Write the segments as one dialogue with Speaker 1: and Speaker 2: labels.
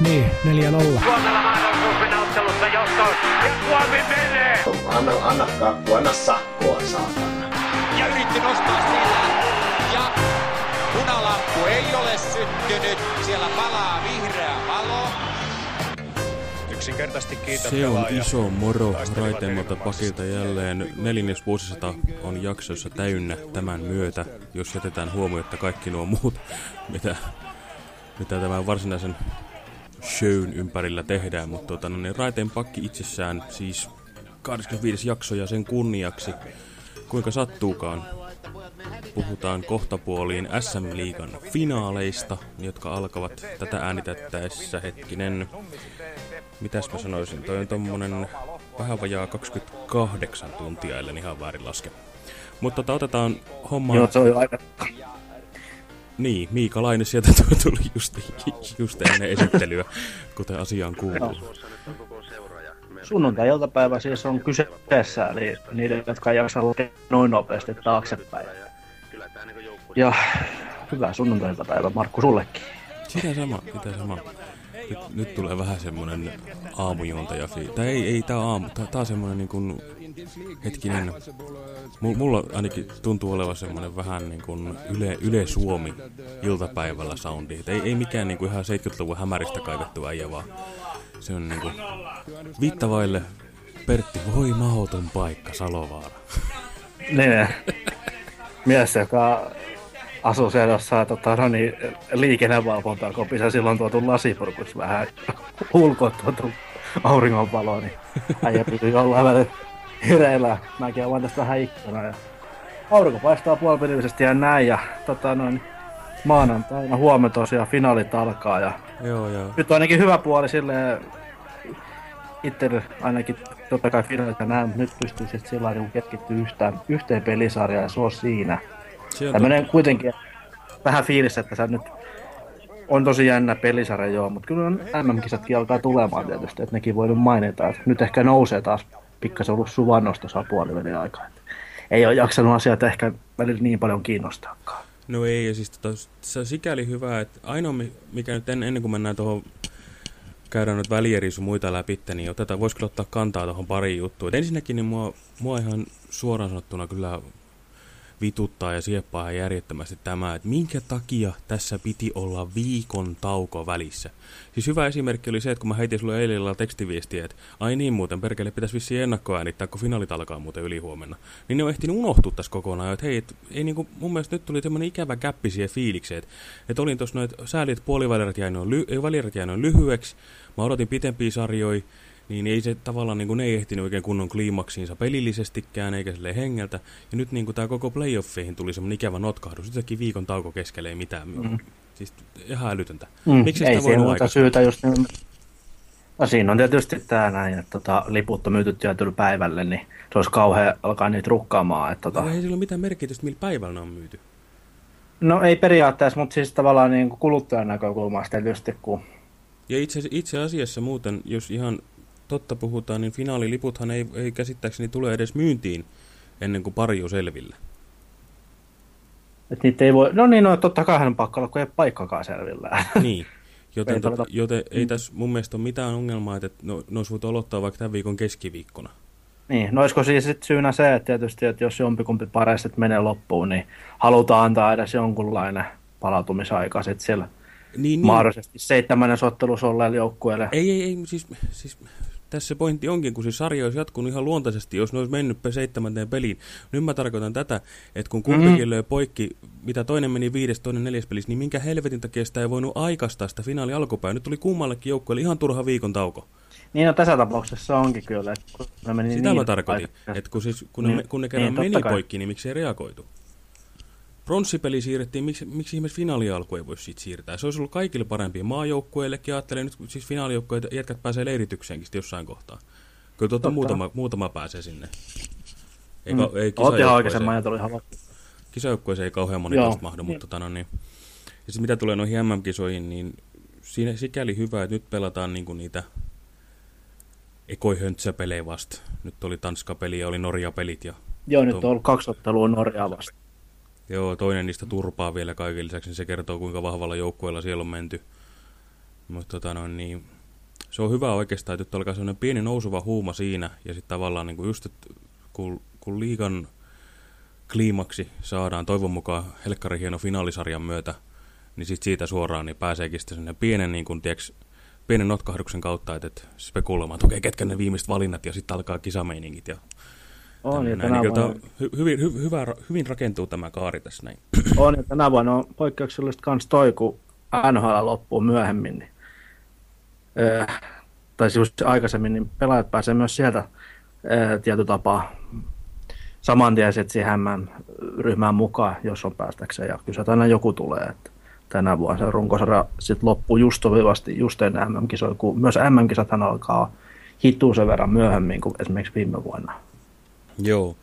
Speaker 1: Niin, 4-0.
Speaker 2: Suomella mahdollisuus mennä ottelussa johtoon. Ja Suomi menee!
Speaker 3: Anna, anna kakku, anna sakkoa, saatana.
Speaker 4: ja yritti nostaa sillä. Ja punalamppu ei ole syttynyt. Siellä palaa vihreä valo.
Speaker 5: Yksinkertaisesti kiitän
Speaker 6: Se on
Speaker 5: pelaajia.
Speaker 6: iso moro
Speaker 5: erinomaisesti.
Speaker 6: pakilta jälleen. Neljännes vuosisata on jaksoissa täynnä tämän myötä, jos jätetään huomioon, kaikki nuo muut, mitä, mitä tämän varsinaisen shown ympärillä tehdään. Mutta tota, no, niin raiteen pakki itsessään siis 25. jakso ja sen kunniaksi, kuinka sattuukaan, puhutaan kohtapuoliin SM-liigan finaaleista, jotka alkavat tätä äänitettäessä hetkinen mitäs mä sanoisin, toi on tommonen vähän vajaa 28 tuntia, ellen ihan väärin laske. Mutta tota, otetaan homma...
Speaker 7: Joo, se oli aika...
Speaker 6: Niin, Miika Laine sieltä tuli- just, just ennen esittelyä, kuten asiaan kuuluu.
Speaker 7: Sunnuntai-iltapäivä siis on kyseessä, eli niiden, jotka ei jaksa noin nopeasti taaksepäin. Ja hyvää sunnuntai-iltapäivää, Markku, sullekin.
Speaker 6: Sitä sama, sitä sama. Nyt, nyt tulee vähän semmonen aamujuontaja. Tai ei, ei tää on aamu, tää, tää on semmonen niin kuin hetkinen... Mulla ainakin tuntuu olevan semmonen vähän niin kuin yle, yle Suomi iltapäivällä soundi. Et ei, ei mikään niin kuin ihan 70-luvun hämäristä kaivettu äijä, vaan se on niin kuin viittavaille Pertti, voi mahoton paikka, Salovaara.
Speaker 7: Niin, mies, joka asuu siellä jossain tota, no niin, liikennevalvontaa kopissa, silloin tuotu lasipurkus vähän ulkoa tuotu auringonvalo, niin äijä pysyy jollain välillä hereillä. Mäkin avaan tästä vähän ikkunaa ja aurinko paistaa puolipilvisesti ja näin ja tota noin, maanantaina huomenna tosiaan finaalit alkaa ja
Speaker 6: Joo, joo.
Speaker 7: nyt on ainakin hyvä puoli silleen, itse ainakin totta kai finaalit ja näin, mutta nyt pystyy sitten sillä lailla niin keskittyä yhteen, yhteen pelisarjaan ja se on siinä. Tämmönen kuitenkin vähän fiilis, että se nyt on tosi jännä pelisarja joo, mutta kyllä on MM-kisatkin alkaa tulemaan tietysti, että nekin voi nyt mainita, että nyt ehkä nousee taas pikkasen ollut suvannosta saa puolivälin aikaa. Ei ole jaksanut asiat ehkä välillä niin paljon kiinnostaakaan.
Speaker 6: No ei, ja siis tota, se on sikäli hyvä, että ainoa mi- mikä nyt en, ennen kuin mennään tuohon, käydään nyt välieri sun muita läpi, niin otetaan, vois kyllä ottaa kantaa tuohon pariin juttuun. Et ensinnäkin niin mua, mua ihan suoraan sanottuna kyllä vituttaa ja sieppaa ihan järjettömästi tämä, että minkä takia tässä piti olla viikon tauko välissä. Siis hyvä esimerkki oli se, että kun mä heitin sulle eilen illalla tekstiviestiä, että ai niin muuten, perkele pitäisi vissiin ennakkoäänittää, kun finaalit alkaa muuten yli huomenna. Niin ne on ehtinyt unohtua tässä kokonaan, että hei, et, ei niinku, mun mielestä nyt tuli semmoinen ikävä käppi siihen fiilikseen, että, että olin tuossa noin, että puolivälierät jäi noin, ly, jäi noin lyhyeksi, mä odotin pitempiä sarjoja, niin ei se tavallaan niin kuin, ei ehtinyt oikein kunnon kliimaksiinsa pelillisestikään eikä sille hengeltä. Ja nyt niin kuin tämä koko playoffeihin tuli semmoinen ikävä notkahdus. Yhtäkkiä viikon tauko keskelle ei mitään. Mm. Siis ihan älytöntä.
Speaker 7: Mm,
Speaker 6: Miksi
Speaker 7: ei
Speaker 6: sitä voi
Speaker 7: syytä just niin... No siinä on tietysti tää näin, että tota, liput on myyty tietyllä päivälle, niin se olisi kauhean alkaa niitä rukkaamaan. Että, tota...
Speaker 6: No, ei sillä ole mitään merkitystä, millä päivällä ne on myyty.
Speaker 7: No ei periaatteessa, mutta siis tavallaan niin kuin kuluttajan näkökulmasta tietysti, kun
Speaker 6: Ja itse, itse asiassa muuten, jos ihan totta puhutaan, niin finaaliliputhan ei, ei käsittääkseni tule edes myyntiin ennen kuin pari on selvillä.
Speaker 7: että niitä ei voi... No niin, no totta kai on pakko olla, kun ei paikkakaan selvillä.
Speaker 6: Niin. Joten,
Speaker 7: Ei
Speaker 6: tota, joten ei tässä mun mielestä ole mitään ongelmaa, että no, ne olisi voitu aloittaa vaikka tämän viikon keskiviikkona.
Speaker 7: niin, no olisiko siis sit syynä se, että tietysti, että jos jompikumpi pareista menee loppuun, niin halutaan antaa edes jonkunlainen palautumisaika sitten siellä
Speaker 6: Niin, niin.
Speaker 7: mahdollisesti seitsemännen ottelussa olleelle joukkueelle.
Speaker 6: Ei, ei, ei, siis, siis tässä pointti onkin, kun se sarja olisi jatkunut ihan luontaisesti, jos ne olisi mennyt seitsemänteen peliin. Nyt mä tarkoitan tätä, että kun kumpikin mm. löi poikki, mitä toinen meni viides, toinen neljäs pelissä, niin minkä helvetin takia sitä ei voinut aikaistaa sitä finaali alkupäin. Nyt tuli kummallekin joukkueelle ihan turha viikon tauko.
Speaker 7: Niin no tässä tapauksessa onkin kyllä, että kun ne meni
Speaker 6: Sitä
Speaker 7: niin
Speaker 6: mä tarkoitin, että kun, siis, kun, ne,
Speaker 7: Niin,
Speaker 6: kun ne kerran
Speaker 7: niin,
Speaker 6: meni
Speaker 7: kai.
Speaker 6: poikki, niin miksi ei reagoitu? Pronssipeli siirrettiin, miksi, miksi ihmeessä finaali alku ei voisi siitä siirtää? Se olisi ollut kaikille parempi maajoukkueillekin. Ajattelen nyt, siis finaalijoukkueet jätkät pääsee leiritykseenkin jossain kohtaa. Kyllä tuota
Speaker 7: Totta.
Speaker 6: muutama, muutama pääsee sinne. Ei,
Speaker 7: Mm.
Speaker 6: ei kisajoukkueeseen, kisajoukkueeseen ei kauhean moni
Speaker 7: Joo.
Speaker 6: mahdu, mutta tota, no, niin. Ja sit mitä tulee noihin MM-kisoihin, niin siinä sikäli hyvä, että nyt pelataan niinku niitä ekoi höntsäpelejä vasta. Nyt oli Tanska-peli ja oli Norja-pelit ja
Speaker 7: Joo, nyt on ollut kaksi ottelua Norjaa vastaan.
Speaker 6: Joo, toinen niistä turpaa vielä kaiken lisäksi, niin se kertoo kuinka vahvalla joukkueella siellä on menty. Mutta tota noin, niin, se on hyvä oikeastaan, että alkaa sellainen pieni nousuva huuma siinä, ja sitten tavallaan niin kuin just, että kun, kun liigan kliimaksi saadaan toivon mukaan helkkari hieno finaalisarjan myötä, niin sitten siitä suoraan niin pääseekin sitten pienen, niin kuin, tiiäks, pienen notkahduksen kautta, että, että spekuloimaan, että okei, ketkä ne viimeiset valinnat, ja sitten alkaa kisameiningit. Ja
Speaker 7: On, ja tänä
Speaker 6: niin,
Speaker 7: vuonna,
Speaker 6: hy, hyvin, hy, hyvä, hyvin rakentuu tämä kaari tässä näin.
Speaker 7: on, ja tänä vuonna on poikkeuksellisesti kans toi, kun NHL loppuu myöhemmin, niin, öö, tai just aikaisemmin, niin pelaajat pääsee myös sieltä öö, tietyllä tapaa saman tien siihen ryhmään mukaan, jos on päästäkseen, ja kyllä aina joku tulee, että tänä vuonna se runkosarja sitten loppuu just sopivasti just ennen MM-kisoja, kun myös MM-kisathan alkaa hittuu sen verran myöhemmin kuin esimerkiksi viime vuonna.
Speaker 6: Joo.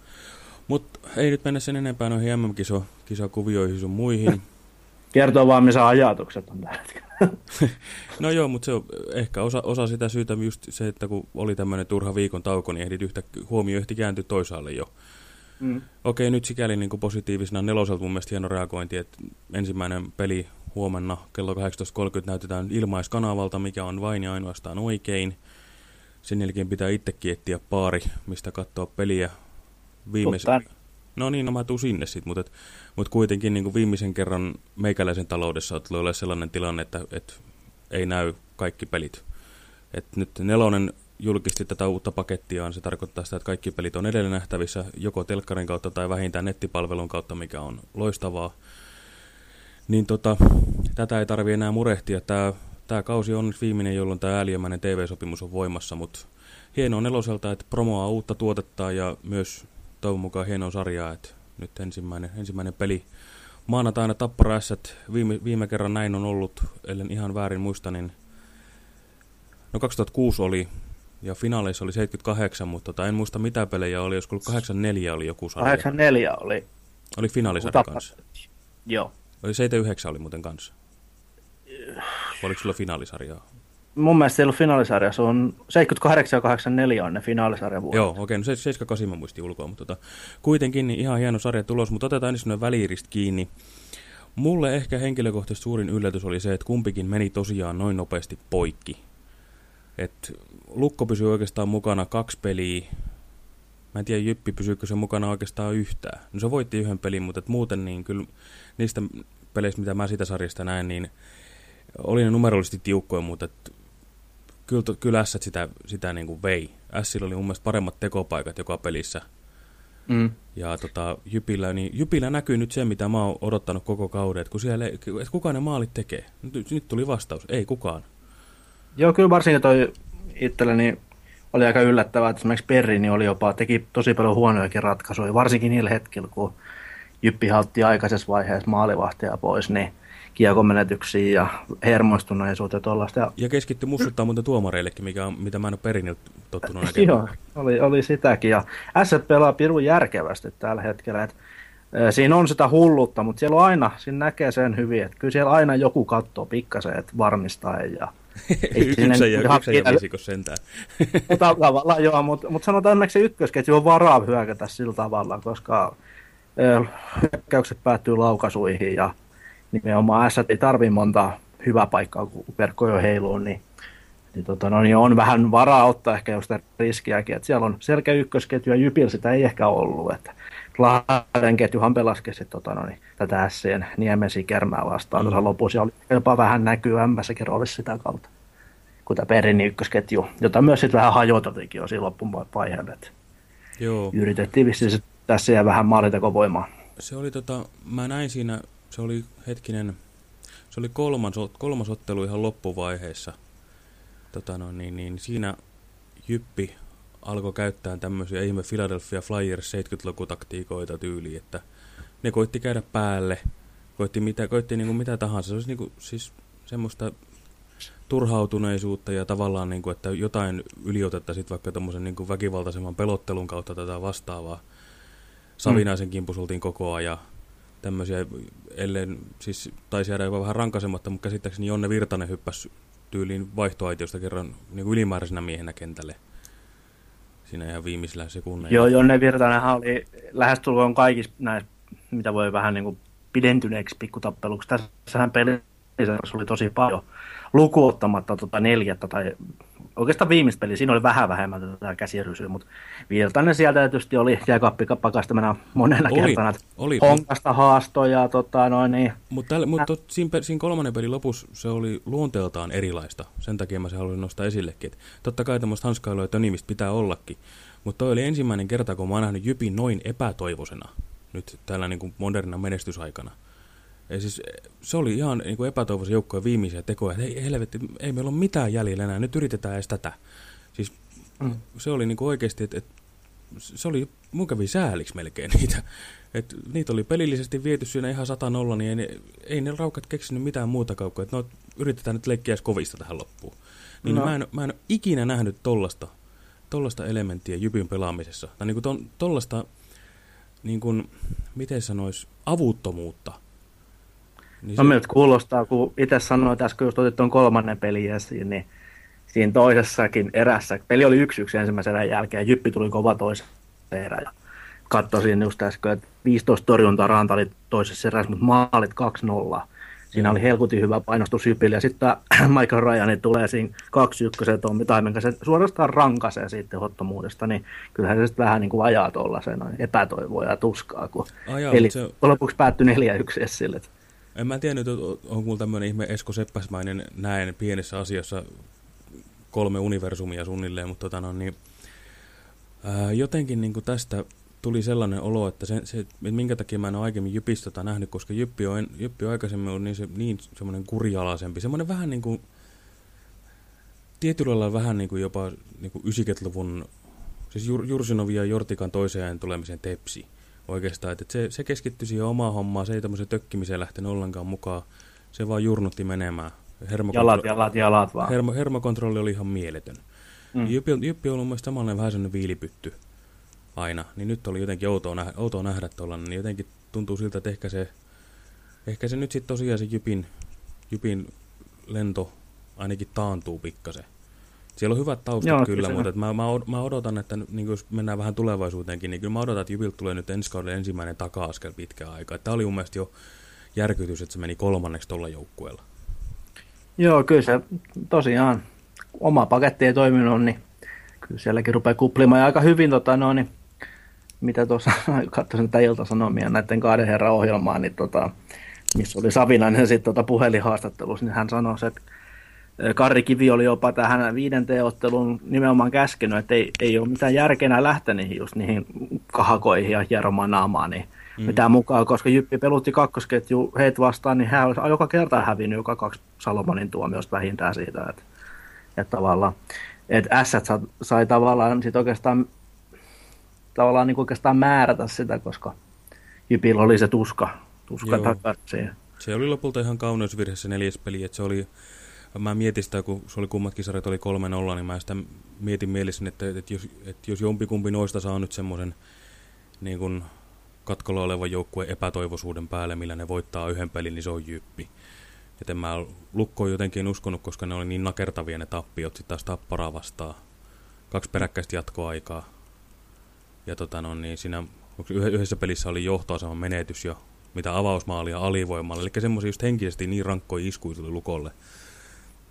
Speaker 6: Mutta ei nyt mennä sen enempää noihin MM-kisakuvioihin sun muihin.
Speaker 7: Kertoo vaan, missä ajatukset on tällä hetkellä.
Speaker 6: No joo, mutta se on ehkä osa, osa sitä syytä just se, että kun oli tämmöinen turha viikon tauko, niin ehdit yhtä, huomio ehti kääntyä toisaalle jo.
Speaker 7: Mm.
Speaker 6: Okei, nyt sikäli niin kuin positiivisena neloselta mun mielestä hieno reagointi, että ensimmäinen peli huomenna kello 18.30 näytetään ilmaiskanavalta, mikä on vain ja ainoastaan oikein. Sen jälkeen pitää itsekin etsiä paari, mistä katsoa peliä viimeis...
Speaker 7: Tuu tänne.
Speaker 6: No niin, no mä tuun sinne sitten, mutta, mutta kuitenkin niin kuin viimeisen kerran meikäläisen taloudessa tulee olla sellainen tilanne, että, että ei näy kaikki pelit. Et nyt nelonen julkisti tätä uutta pakettiaan, se tarkoittaa sitä, että kaikki pelit on edelleen nähtävissä joko telkkarin kautta tai vähintään nettipalvelun kautta, mikä on loistavaa. Niin tota, tätä ei tarvi enää murehtia. Tämä, tämä kausi on nyt viimeinen, jolloin tämä ääliömäinen TV-sopimus on voimassa, mutta hienoa neloselta, että promoa uutta tuotetta ja myös toivon mukaan hienoa sarjaa, että nyt ensimmäinen, ensimmäinen peli maanantaina Tappara S, viime, viime kerran näin on ollut, ellen ihan väärin muista, niin no 2006 oli ja finaaleissa oli 78, mutta tota, en muista mitä pelejä oli, joskus 84 oli joku sarja.
Speaker 7: 84 oli.
Speaker 6: Oli finaalisarja kanssa.
Speaker 7: Joo.
Speaker 6: Oli 79 oli muuten kanssa. Vai Oliko sulla finaalisarjaa?
Speaker 7: Mun mielestä ei ollut finaalisarja, se on 78 ja 84 on ne finaalisarjan vuodet.
Speaker 6: Joo, okei, no se 78 mä muistin ulkoa, mutta tota, kuitenkin niin ihan hieno sarja tulos, mutta otetaan ensin väliiristä kiinni. Mulle ehkä henkilökohtaisesti suurin yllätys oli se, että kumpikin meni tosiaan noin nopeasti poikki. Et Lukko pysyi oikeastaan mukana kaksi peliä. Mä en tiedä, Jyppi pysyykö se mukana oikeastaan yhtään. No se voitti yhden pelin, mutta et muuten niin kyllä niistä peleistä, mitä mä sitä sarjasta näen, niin oli ne numerollisesti tiukkoja, mutta kyllä, kyllä S sitä, sitä niin kuin vei. Sillä oli mun mielestä paremmat tekopaikat joka pelissä.
Speaker 7: Mm.
Speaker 6: Ja tota, Jypillä, niin Jypillä näkyy nyt se, mitä mä oon odottanut koko kauden, että kun siellä, ei- että kuka ne maalit tekee. Nyt, nyt tuli vastaus, ei kukaan.
Speaker 7: Joo, kyllä varsinkin toi itselleni oli aika yllättävää, että esimerkiksi Perrini oli jopa, teki tosi paljon huonojakin ratkaisuja, varsinkin niillä hetkillä, kun Jyppi haltti aikaisessa vaiheessa maalivahtia pois, niin kiekomenetyksiä ja hermoistuneisuutta ja tuollaista. Ja,
Speaker 6: keskitty mussuttaa muuten tuomareillekin, mikä on, mitä mä en ole perinniltä tottunut näkemään.
Speaker 7: joo, oli, oli sitäkin. Ja S pelaa pirun järkevästi tällä hetkellä. Et, siinä on sitä hullutta, mutta siellä on aina, siinä näkee sen hyvin, että kyllä siellä aina joku katsoo pikkasen, että varmistaa. Ja,
Speaker 6: Yksen ja, yksen ja sentään.
Speaker 7: Mutta tavallaan joo, mutta mut sanotaan onneksi se ykkösketju on varaa hyökätä sillä tavalla, koska hyökkäykset päättyy laukaisuihin ja nimenomaan S ei tarvii monta hyvää paikkaa, kun verkko jo heiluu, niin, niin, tota, no, niin on vähän varaa ottaa ehkä just sitä riskiäkin, että siellä on selkeä ykkösketju ja Jypillä sitä ei ehkä ollut, että Lahden ketjuhan pelasikin sit, tota, no, niin, tätä Sien Niemesi Kermää vastaan
Speaker 6: Mm.
Speaker 7: tuossa lopussa oli jopa vähän näkyvämmässäkin roolissa sitä kautta kuin tämä Perin ykkösketju, jota myös sitten vähän hajoteltiinkin jo siinä loppuvaiheella.
Speaker 6: Joo,
Speaker 7: Yritettiin vissiin tässä ja vähän maalitekovoimaa.
Speaker 6: se oli tota, mä näin siinä, se oli hetkinen, se oli kolmas, kolmas ottelu ihan loppuvaiheessa. Tota no, niin, niin siinä Jyppi alkoi käyttää tämmöisiä ihme Philadelphia Flyers 70-lukutaktiikoita tyyliin, että ne koitti käydä päälle, koitti mitä, koitti niinku mitä tahansa. Se olisi niinku, siis semmoista turhautuneisuutta ja tavallaan, niinku, että jotain yliotettaisiin vaikka tommosen niinku väkivaltaisemman pelottelun kautta tätä vastaavaa. Savinaisen kimpus oltiin koko ajan. Tämmöisiä, ellen, siis taisi jäädä jopa vähän rankasematta, mutta käsittääkseni Jonne Virtanen hyppäsi tyyliin vaihtoaitiosta kerran niin kuin ylimääräisenä miehenä kentälle. Siinä ihan viimeisillä sekunneilla.
Speaker 7: Joo, Jonne Virtanenhan oli lähestulkoon kaikissa näissä, mitä voi vähän niin kuin pidentyneeksi pikkutappeluksi. Tässähän peli oli tosi paljon lukuottamatta tota neljättä tai oikeastaan viimeistä peliä, siinä oli vähän vähemmän tätä käsirysyä, mutta Virtanen sieltä tietysti oli jääkaappikastamena monena
Speaker 6: Oli,
Speaker 7: kertana.
Speaker 6: oli.
Speaker 7: Honkasta haastoja, tota, noin, niin,
Speaker 6: Mutta mut siinä, siinä kolmannen pelin lopussa se oli luonteeltaan erilaista. Sen takia mä se halusin nostaa esillekin. Et totta kai tämmöistä hanskailua ja tönimistä pitää ollakin. Mutta toi oli ensimmäinen kerta, kun mä oon nähnyt Jypin noin epätoivoisena. Nyt tällä niin kuin moderna menestysaikana. Ja siis se oli ihan niin kuin epätoivoisen joukkojen viimeisiä tekoja. Että ei helvetti, ei meillä ole mitään jäljellä enää. Nyt yritetään edes tätä. Siis mm. se oli niin kuin oikeasti, että et, se oli, mun kävi sääliksi melkein niitä. Et niitä oli pelillisesti viety siinä ihan sata nolla, niin ei ne, ei ne raukat keksinyt mitään muuta kaukkoa. Että no, yritetään nyt leikkiä edes kovista tähän loppuun. Niin
Speaker 7: No.
Speaker 6: mä, en, mä en ole ikinä nähnyt tollasta, tollasta elementtiä Jypin pelaamisessa. Tai niinku ton, tollasta, niin kuin, miten sanois, avuttomuutta. Niin
Speaker 7: No miltä kuulostaa, kun itse sanoin, että äsken just otit tuon kolmannen pelin esiin, niin siinä toisessakin erässä, peli oli yksi yksi ensimmäisen erän jälkeen, ja Jyppi tuli kova toisen erä. Ja katsoin just äsken, että 15 torjuntaa Ranta oli toisessa erässä, mutta maalit 2-0. Siinä oli helkutin hyvä painostus Jypille, ja sitten tämä Michael Ryan tulee siinä 2 1 Tommi Taimen se suorastaan rankasee sitten hottomuudesta, niin kyllähän se sitten vähän niin kuin ajaa tuollaisena epätoivoa ja tuskaa, kun
Speaker 6: Ajaa, mut se-
Speaker 7: lopuksi päättyi 4-1 sille.
Speaker 6: En mä tiennyt, että onko mulla tämmöinen ihme Esko Seppäsmäinen näen pienessä asiassa kolme universumia suunnilleen, mutta tota no, niin, ää, jotenkin niin tästä tuli sellainen olo, että, se, se, minkä takia mä en ole aikaisemmin Jypistä tota nähnyt, koska Jyppi on, Jyppi on aikaisemmin ollut niin, se, niin semmoinen kurialaisempi, semmoinen vähän niin kuin, tietyllä lailla vähän niin kuin jopa niin kuin 90-luvun, siis Jur, Jursinovin ja Jortikan toiseen tulemisen tepsi oikeastaan, että se, se keskittyi siihen omaan hommaan, se ei tämmöiseen tökkimiseen lähtenyt ollenkaan mukaan, se vaan jurnutti menemään. Hermokontro-
Speaker 7: Jalat, jalat, jalat vaan.
Speaker 6: Hermo, hermokontrolli oli ihan mieletön.
Speaker 7: Mm.
Speaker 6: Jyppi, Jyppi on ollut mielestäni samanlainen vähän sellainen viilipytty aina, niin nyt oli jotenkin outoa nähdä, outoa nähdä tuollainen, niin jotenkin tuntuu siltä, että ehkä se, ehkä se nyt sitten tosiaan se Jypin, Jypin lento ainakin taantuu pikkasen. Siellä on hyvät taustat
Speaker 7: Joo, kyllä
Speaker 6: mutta että mä, mä, od- mä odotan, että niin jos mennään vähän tulevaisuuteenkin, niin kyllä mä odotan, että Jypiltä tulee nyt ensi kaudella ensimmäinen taka-askel pitkään aikaa. Tämä oli mun mielestä jo järkytys, että se meni kolmanneksi tuolla joukkueella.
Speaker 7: Joo, kyllä se tosiaan oma paketti ei toiminut, niin kyllä sielläkin rupeaa kuplimaan ja aika hyvin, tota, no, niin, mitä tuossa katsoin tätä iltasanomia näiden kahden herran ohjelmaa, niin tota, missä oli Savinainen sitten tota puhelinhaastattelussa, niin hän sanoi, että Karri Kivi oli jopa tähän viidenteen ottelun nimenomaan käskenyt, että ei, ei ole mitään järkeä lähteä niihin just niihin kahakoihin ja hieromaan naamaa, niin mm. mitään mukaan, koska Jyppi pelutti kakkosketju heitä vastaan, niin hän olisi joka kerta hävinnyt joka kaksi Salomonin tuomiosta vähintään siitä, että, että tavallaan, että S sai, sai tavallaan sit oikeastaan tavallaan niin oikeastaan määrätä sitä, koska Jypillä oli se tuska, tuska takaisin.
Speaker 6: Se oli lopulta ihan kauneusvirhe se neljäs peli, että se oli, mä mietin sitä, kun se oli kummatkin sarjat oli 3-0, niin mä sitä mietin mielessäni, että, että, jos, että jos jompikumpi noista saa nyt semmoisen niin kuin katkolla olevan joukkueen epätoivoisuuden päälle, millä ne voittaa yhden pelin, niin se on jyppi. Et en mä lukkoon jotenkin uskonut, koska ne oli niin nakertavia ne tappiot sitten taas tapparaa vastaan. Kaksi peräkkäistä jatkoaikaa. Ja tota no, niin siinä yhdessä pelissä oli johtoaseman menetys jo, mitä avausmaalia alivoimalla. Eli semmoisia just henkisesti niin rankkoja iskuja tuli Lukolle.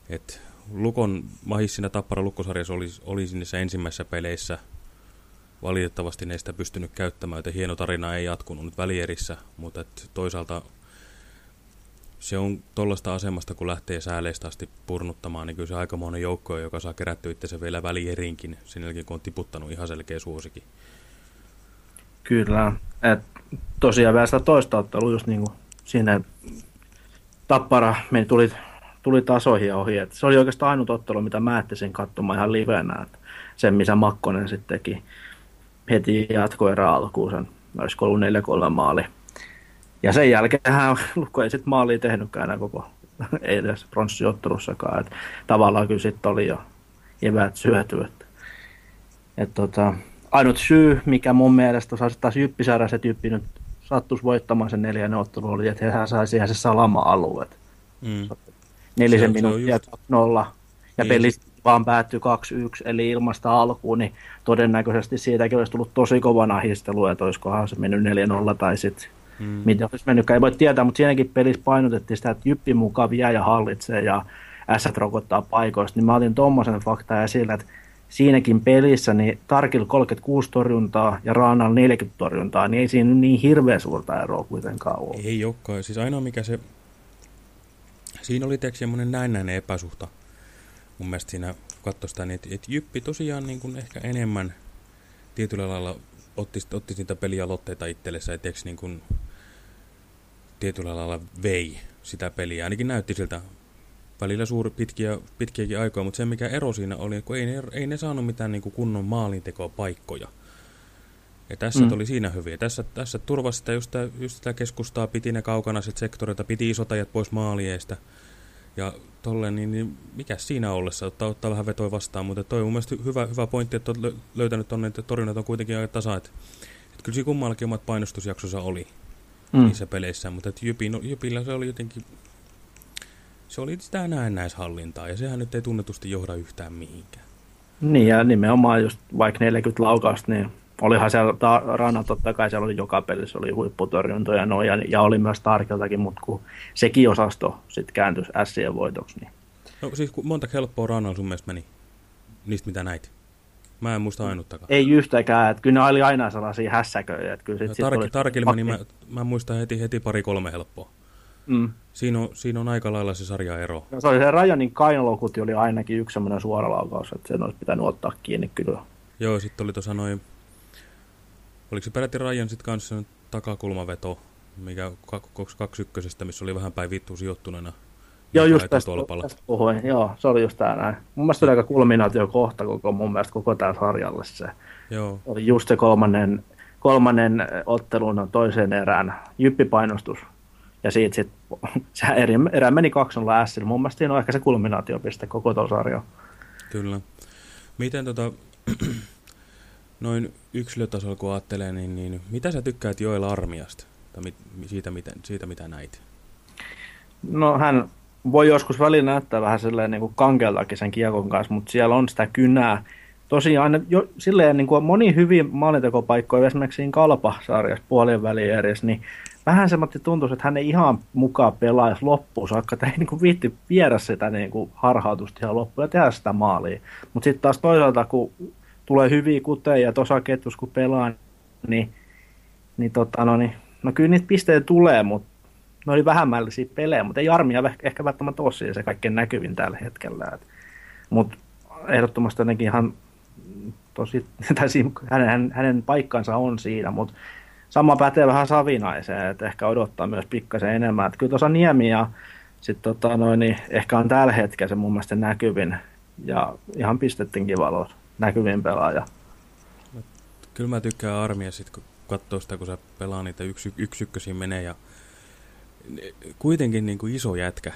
Speaker 6: Et Lukon mahis siinä Tappara Lukkosarjassa oli, oli niissä ensimmäisissä peleissä. Valitettavasti sitä pystynyt käyttämään, joten hieno tarina ei jatkunut nyt välierissä, mutta et toisaalta se on tuollaista asemasta, kun lähtee sääleistä asti purnuttamaan, niin kyllä se aikamoinen joukko joka saa kerättyä itse vielä välierinkin, sen jälkeen kun on tiputtanut ihan selkeä suosikin.
Speaker 7: Kyllä. Et tosiaan vielä sitä toista ottelua just niin kuin siinä Tappara meni, tuli, tuli tasoihin ja ohi. Et se oli oikeastaan ainut ottelu, mitä mä ehtisin katsomaan ihan livenä. Et sen, missä Makkonen sitten teki heti jatkoerä alkuun sen, olisiko ollut 4-3 maali. Ja sen jälkeen hän Lukko ei sitten maalia tehnytkään enää koko, ei edes pronssiottelussakaan. Et tavallaan kyllä sitten oli jo eväät syöty. Että, et tota, ainut syy, mikä mun mielestä saisi taas Jyppisäädä se tyyppi nyt sattuisi voittamaan sen neljännen ottelu, oli, että hän sai siihen se salama-alueet.
Speaker 6: Mm.
Speaker 7: Nelisen minuuttia
Speaker 6: just-
Speaker 7: 0 ja
Speaker 6: Niin.
Speaker 7: peli vaan päättyi 2-1, eli ilmasta alkuun, niin todennäköisesti siitäkin olisi tullut tosi kova nahistelu, että olisikohan se mennyt 4-0 tai sitten mm. mitä olisi mennytkään. Ei voi tietää, mutta siinäkin pelissä painotettiin sitä, että Jyppi mukaan vie ja hallitsee ja S rokottaa paikoista. Niin mä otin tuommoisen faktaa esille, että siinäkin pelissä niin Tarkil 36 torjuntaa ja Raanal 40 torjuntaa, niin ei siinä niin hirveän suurta eroa kuitenkaan ole.
Speaker 6: Ei olekaan. Siis ainoa mikä se... Siinä oli teeksi semmoinen näennäinen epäsuhta mun mielestä siinä katsoi sitä, niin että, että Jyppi tosiaan niin kuin ehkä enemmän tietyllä lailla otti, otti niitä pelialoitteita itsellensä, että niin kuin tietyllä lailla vei sitä peliä. Ainakin näytti siltä välillä suuri, pitkiä, pitkiäkin aikoja, mutta se mikä ero siinä oli, kun ei ne, ei ne saanut mitään niin kuin kunnon maalintekoa paikkoja. Ja tässä mm. oli siinä hyviä. Tässä, tässä turvasi sitä just, sitä, just sitä keskustaa, piti ne kaukana sieltä sektorilta, piti isotajat pois maalieista. Ja tolleen, niin, niin mikä siinä ollessa, ottaa, ottaa vähän vetoa vastaan, mutta toi on mun mielestä hyvä, hyvä pointti, että olet löytänyt tonne, että torjunnat on kuitenkin aika tasa, että, että kyllä siinä kummallakin omat painostusjaksossa oli mm. niissä peleissä, mutta että Jypi, no, Jypillä se oli jotenkin, se oli sitä näennäishallintaa, ja sehän nyt ei tunnetusti johda yhtään mihinkään.
Speaker 7: Niin, ja nimenomaan just vaikka 40 laukausta, niin olihan siellä ta- Rana totta kai siellä oli joka pelissä oli huipputorjuntoja no, ja, ja, oli myös Tarkeltakin, mutta kun sekin osasto sitten kääntyi Sien voitoksi. Niin.
Speaker 6: No siis monta helppoa Ranaa sun mielestä meni niistä mitä näit? Mä en muista ainuttakaan.
Speaker 7: Ei yhtäkään, että kyllä ne oli aina sellaisia hässäköjä. Että kyllä sit,
Speaker 6: no, sit tarki, tarkilla meni, mä, mä muistan heti, heti pari kolme helppoa. Mm. Siinä, on, siinä on aika lailla se sarjaero.
Speaker 7: No, se oli se Rajanin kainalokuti oli ainakin yksi semmoinen suora laukaus, että sen olisi pitänyt ottaa kiinni kyllä.
Speaker 6: Joo, sitten oli tuossa noin Oliko se peräti Rajan sitten kanssa takakulmaveto, mikä kaksi ykkösestä, missä oli vähän päin vittu sijoittuneena?
Speaker 7: Joo, just tästä, tästä puhuin. Joo, se oli just tää näin. Mun mielestä oli aika kulminaatio kohta koko mun mielestä koko tää sarjalle se.
Speaker 6: Joo.
Speaker 7: Oli just se kolmannen, kolmannen ottelun toiseen erään jyppipainostus. Ja siitä sitten se eri, erä meni 2 S. Mun mielestä siinä on ehkä se kulminaatiopiste koko tuon sarjan.
Speaker 6: Kyllä. Miten tota, noin yksilötasolla kun ajattelee, niin, niin mitä sä tykkäät Joel Armiasta? Tai mit, siitä, miten, siitä, mitä näit?
Speaker 7: No hän voi joskus välillä näyttää vähän silleen niin kuin kankeltakin sen kiekon kanssa, mutta siellä on sitä kynää. Tosiaan jo, silleen niin kuin moni hyvin maalintekopaikkoja, esimerkiksi siinä Kalpa-sarjassa puolien väliin edes, niin vähän semmoinen tuntuu, että hän ei ihan mukaan pelaisi loppuun saakka, että ei niin kuin viitti viedä sitä niin kuin harhautusta ihan loppuun ja tehdä sitä maalia. Mutta sitten taas toisaalta, kun tulee hyviä kuteja ja tuossa ketjus kun pelaa, niin, niin, tota, no, niin no kyllä niitä pisteitä tulee, mutta ne oli vähemmällisiä pelejä, mutta ei armia ehkä välttämättä ole se kaikkein näkyvin tällä hetkellä. Mutta ehdottomasti ainakin ihan tosi, tai hänen, hänen paikkansa on siinä, mutta sama pätee vähän Savinaiseen, että ehkä odottaa myös pikkasen enemmän. Että kyllä tuossa Niemi ja sitten tota, noin, niin ehkä on tällä hetkellä se mun mielestä näkyvin ja ihan pistettiinkin valossa näkyvin pelaaja.
Speaker 6: Kyllä mä tykkään armia sit, kun katsoo sitä, kun se pelaa niitä yksi, yksi ykkösiin menee ja kuitenkin niin kuin iso jätkä.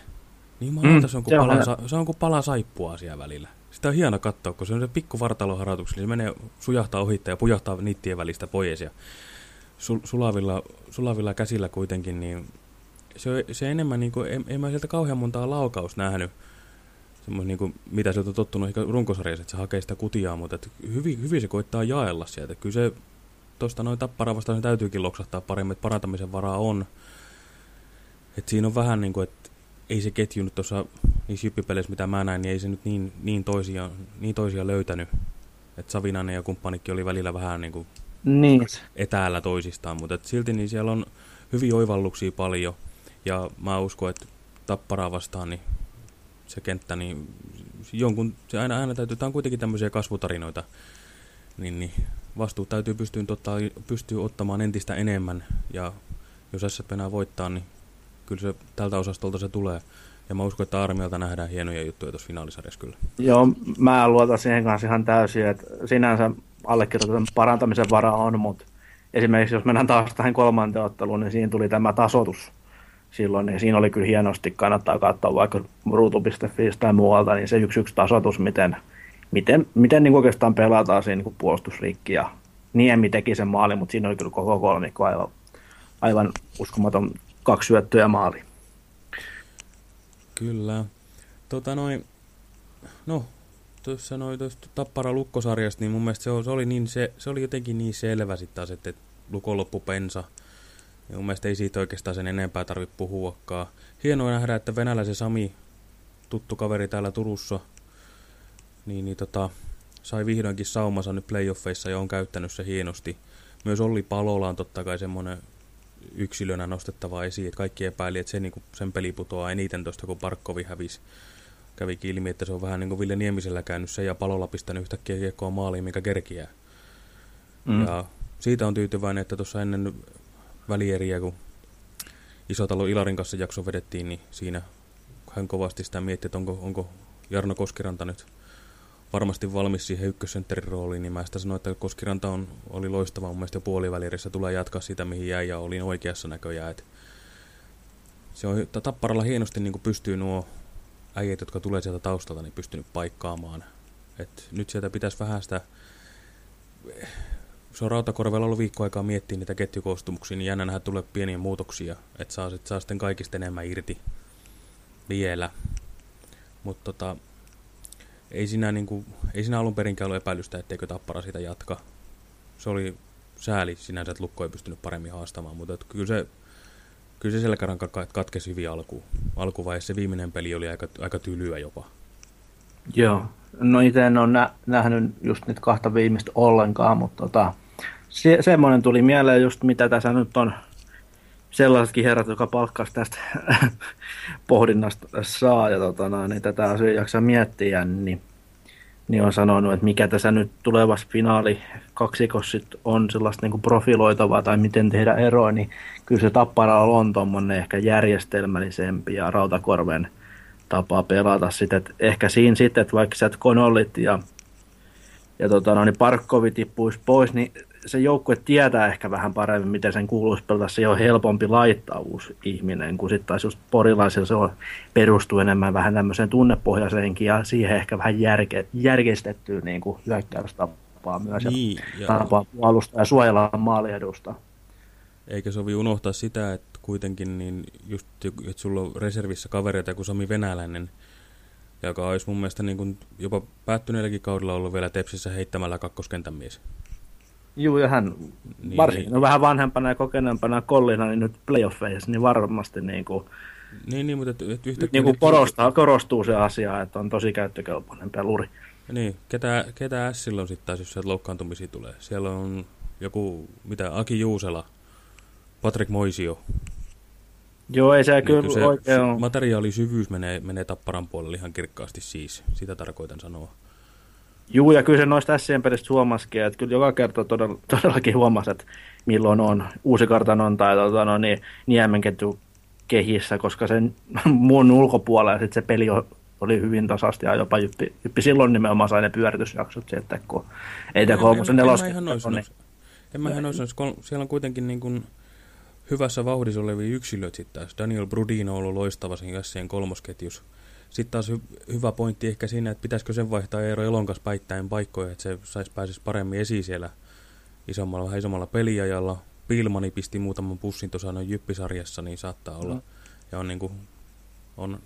Speaker 6: Niin mä mm, se, on kuin pala, se on kuin pala saippua siellä välillä. Sitä on hieno katsoa, kun se on se pikku vartaloharjoitus, niin se menee sujahtaa ohitta ja pujahtaa niittien välistä pois. Ja sul, sulavilla, sulavilla käsillä kuitenkin, niin se, se enemmän, niin kuin, en, en mä sieltä kauhean montaa laukaus nähnyt semmoinen, niin kuin, mitä se on tottunut ehkä runkosarjassa, että se hakee sitä kutiaa, mutta että hyvin, hyvin se koittaa jaella sieltä. Kyllä se tuosta noin tapparaa vastaan se täytyykin loksahtaa paremmin, että parantamisen varaa on. Et siinä on vähän niin kuin, että ei se ketju nyt tuossa niissä jyppipeleissä, mitä mä näin, niin ei se nyt niin, niin, toisia, niin toisia löytänyt. Että Savinainen ja kumppanikki oli välillä vähän niin kuin
Speaker 7: niin.
Speaker 6: etäällä toisistaan, mutta et silti niin siellä on hyviä oivalluksia paljon. Ja mä uskon, että tapparaa vastaan, niin se kenttä, niin jonkun, se aina, aina täytyy, tämä on kuitenkin tämmöisiä kasvutarinoita, niin, niin vastuut täytyy pystyä, ottaa, pystyä ottamaan entistä enemmän, ja jos SSP voittaa, niin kyllä se tältä osastolta se tulee. Ja mä uskon, että armialta nähdään hienoja juttuja tuossa finaalisarjassa kyllä.
Speaker 7: Joo, mä luotan siihen kanssa ihan täysin, että sinänsä allekirjoitetun parantamisen vara on, mutta esimerkiksi jos mennään taas tähän kolmanteen otteluun, niin siinä tuli tämä tasotus silloin, niin siinä oli kyllä hienosti, kannattaa katsoa vaikka ruutu.fi tai muualta, niin se yksi yksi tasoitus, miten, miten, miten niin oikeastaan pelataan siinä niin puolustusriikki ja Niemi teki sen maali, mutta siinä oli kyllä koko kolmikko aivan, aivan uskomaton kaksi syöttöä maali.
Speaker 6: Kyllä. Tota noin, no, tuossa noin tuosta Tappara Lukkosarjasta, niin mun mielestä se, oli, niin se, se oli jotenkin niin selvä sitten taas, että Lukon loppu pensa, Ja mun mielestä ei siitä oikeastaan sen enempää tarvitse puhuakaan. Hienoa nähdä, että venäläisen Sami, tuttu kaveri täällä Turussa, niin, niin tota, sai vihdoinkin saumansa nyt playoffeissa ja on käyttänyt se hienosti. Myös Olli Palola on totta kai semmoinen yksilönä nostettava esiin, että kaikki epäili, että se, niin kuin, sen peli putoaa eniten tuosta, kun Parkkovi hävisi. Kävi ilmi, että se on vähän niin kuin Ville Niemisellä käynyt se ja Palola pistänyt yhtäkkiä kiekkoa maaliin, mikä kerkiää. Mm. Ja siitä on tyytyväinen, että tuossa ennen välieriä, kun Isotalo Ilarin kanssa jakso vedettiin, niin siinä hän kovasti sitä mietti, että onko, onko Jarno Koskiranta nyt varmasti valmis siihen ykkössentterin rooliin, niin mä sitä sanoin, että Koskiranta on, oli loistava mun mielestä jo tulee jatkaa sitä, mihin jäi ja olin oikeassa näköjään. Et se on Tapparalla hienosti niin pystyy nuo äijät, jotka tulee sieltä taustalta, niin pystynyt paikkaamaan. Et nyt sieltä pitäisi vähän sitä se on Rautakorvella ollut viikko aikaa miettiä niitä ketjukoostumuksia, niin jännä nähdä tulee pieniä muutoksia, että saa, sit, saa sitten kaikista enemmän irti vielä. Mutta tota, ei siinä, niinku, ei siinä alun perinkään ollut epäilystä, etteikö Tappara sitä jatka. Se oli sääli sinänsä, että Lukko ei pystynyt paremmin haastamaan, mutta kyllä se, kyllä se selkäran katkesi hyvin alkuun. Alkuvaiheessa se viimeinen peli oli aika, aika tylyä jopa.
Speaker 7: Joo, no itse en ole nä- nähnyt just niitä kahta viimeistä ollenkaan, mutta tota, se, semmoinen tuli mieleen just mitä tässä nyt on sellaisetkin herrat, joka palkkaisi tästä pohdinnasta saa ja tota, niin tätä asiaa jaksaa miettiä, niin, niin on sanonut, että mikä tässä nyt tulevassa finaali kaksikossa on sellaista niin profiloitavaa tai miten tehdä eroa, niin kyllä se Tappara on tuommoinen ehkä järjestelmällisempi ja Rautakorven tapa pelata. Että ehkä siinä sitten, että vaikka sä et Konollit ja, ja tota, no, niin Parkkovi tippuisi pois, niin se joukkue tietää ehkä vähän paremmin, miten sen kuuluisi pelata. Se on helpompi laittaa uusi ihminen, kun sitten taas just porilaisilla se on, perustuu enemmän vähän tämmöiseen tunnepohjaiseenkin ja siihen ehkä vähän järke, järkeistettyyn niin kuin hyökkäystapaa myös niin, ja, ja tapaa puolustaa ja suojella maaliedusta.
Speaker 6: Eikä sovi unohtaa sitä, että kuitenkin niin just, että sulla on reservissä kavereita kuin Sami Venäläinen, joka olisi mun mielestä niin kuin jopa päättyneelläkin kaudella ollut vielä Tepsissä heittämällä kakkoskentän mies.
Speaker 7: Juu, ja hän niin, varsinkin niin. no, vähän vanhempana ja kokeneempana kollina, niin nyt playoffeissa, niin varmasti niin kuin,
Speaker 6: niin, niin, mutta et, et yhtäkkiä...
Speaker 7: Niin kuin korostaa, korostuu se asia, että on tosi käyttökelpoinen peluri.
Speaker 6: Niin, ketä, ketä S silloin sitten taas, jos sieltä loukkaantumisia tulee? Siellä on joku, mitä, Aki Juusela, Patrick Moisio.
Speaker 7: Joo, ei se niin, kyllä se oikein.
Speaker 6: Materiaalisyvyys menee, menee tapparan puolelle ihan kirkkaasti siis, sitä tarkoitan sanoa.
Speaker 7: Juu, ja kyllä se noista Sien pelistä huomasikin, että kyllä joka kerta todella, todellakin huomasi, että milloin on uusi kartanon tai tota, no, niin, niemenketju kehissä, koska sen muun ulkopuolella sit se peli oli hyvin tasasti ja jopa Jyppi, Jyppi silloin nimenomaan sai ne pyöritysjaksot sieltä, kun ei te kolmosen nelos. En,
Speaker 6: en, en mä ihan siellä on kuitenkin niin kuin hyvässä vauhdissa olevia yksilöitä sitten taas. Daniel Brudino on ollut loistava sen Jassien kolmosketjus. Sitten taas hy hyvä pointti ehkä siinä, että pitäisikö sen vaihtaa Eero Elonkas päittäin paikkoja, että se saisi pääsisi paremmin esiin siellä isommalla, vähän isommalla peliajalla. Pilmani pisti muutaman pussin tuossa noin jyppisarjassa, niin saattaa olla. Mm. Ja on niinku, on,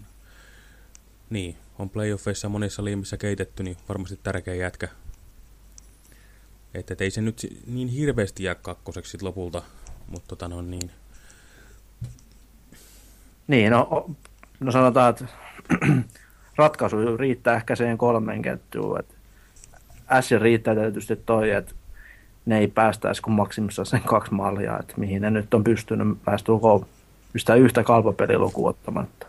Speaker 6: niin, on playoffeissa monissa liimissä keitetty, niin varmasti tärkeä jätkä. Että et ei se nyt niin hirveästi jää kakkoseksi sit lopulta, mutta tota no niin.
Speaker 7: Niin, no, no sanotaan, että ratkaisu riittää ehkä siihen kolmen ketjuun. S riittää tietysti toi, että ne ei päästäisi kuin maksimissa sen kaksi mallia, että mihin ne nyt on pystynyt päästulkoon sitä yhtä kalpapelilukuun ottamatta.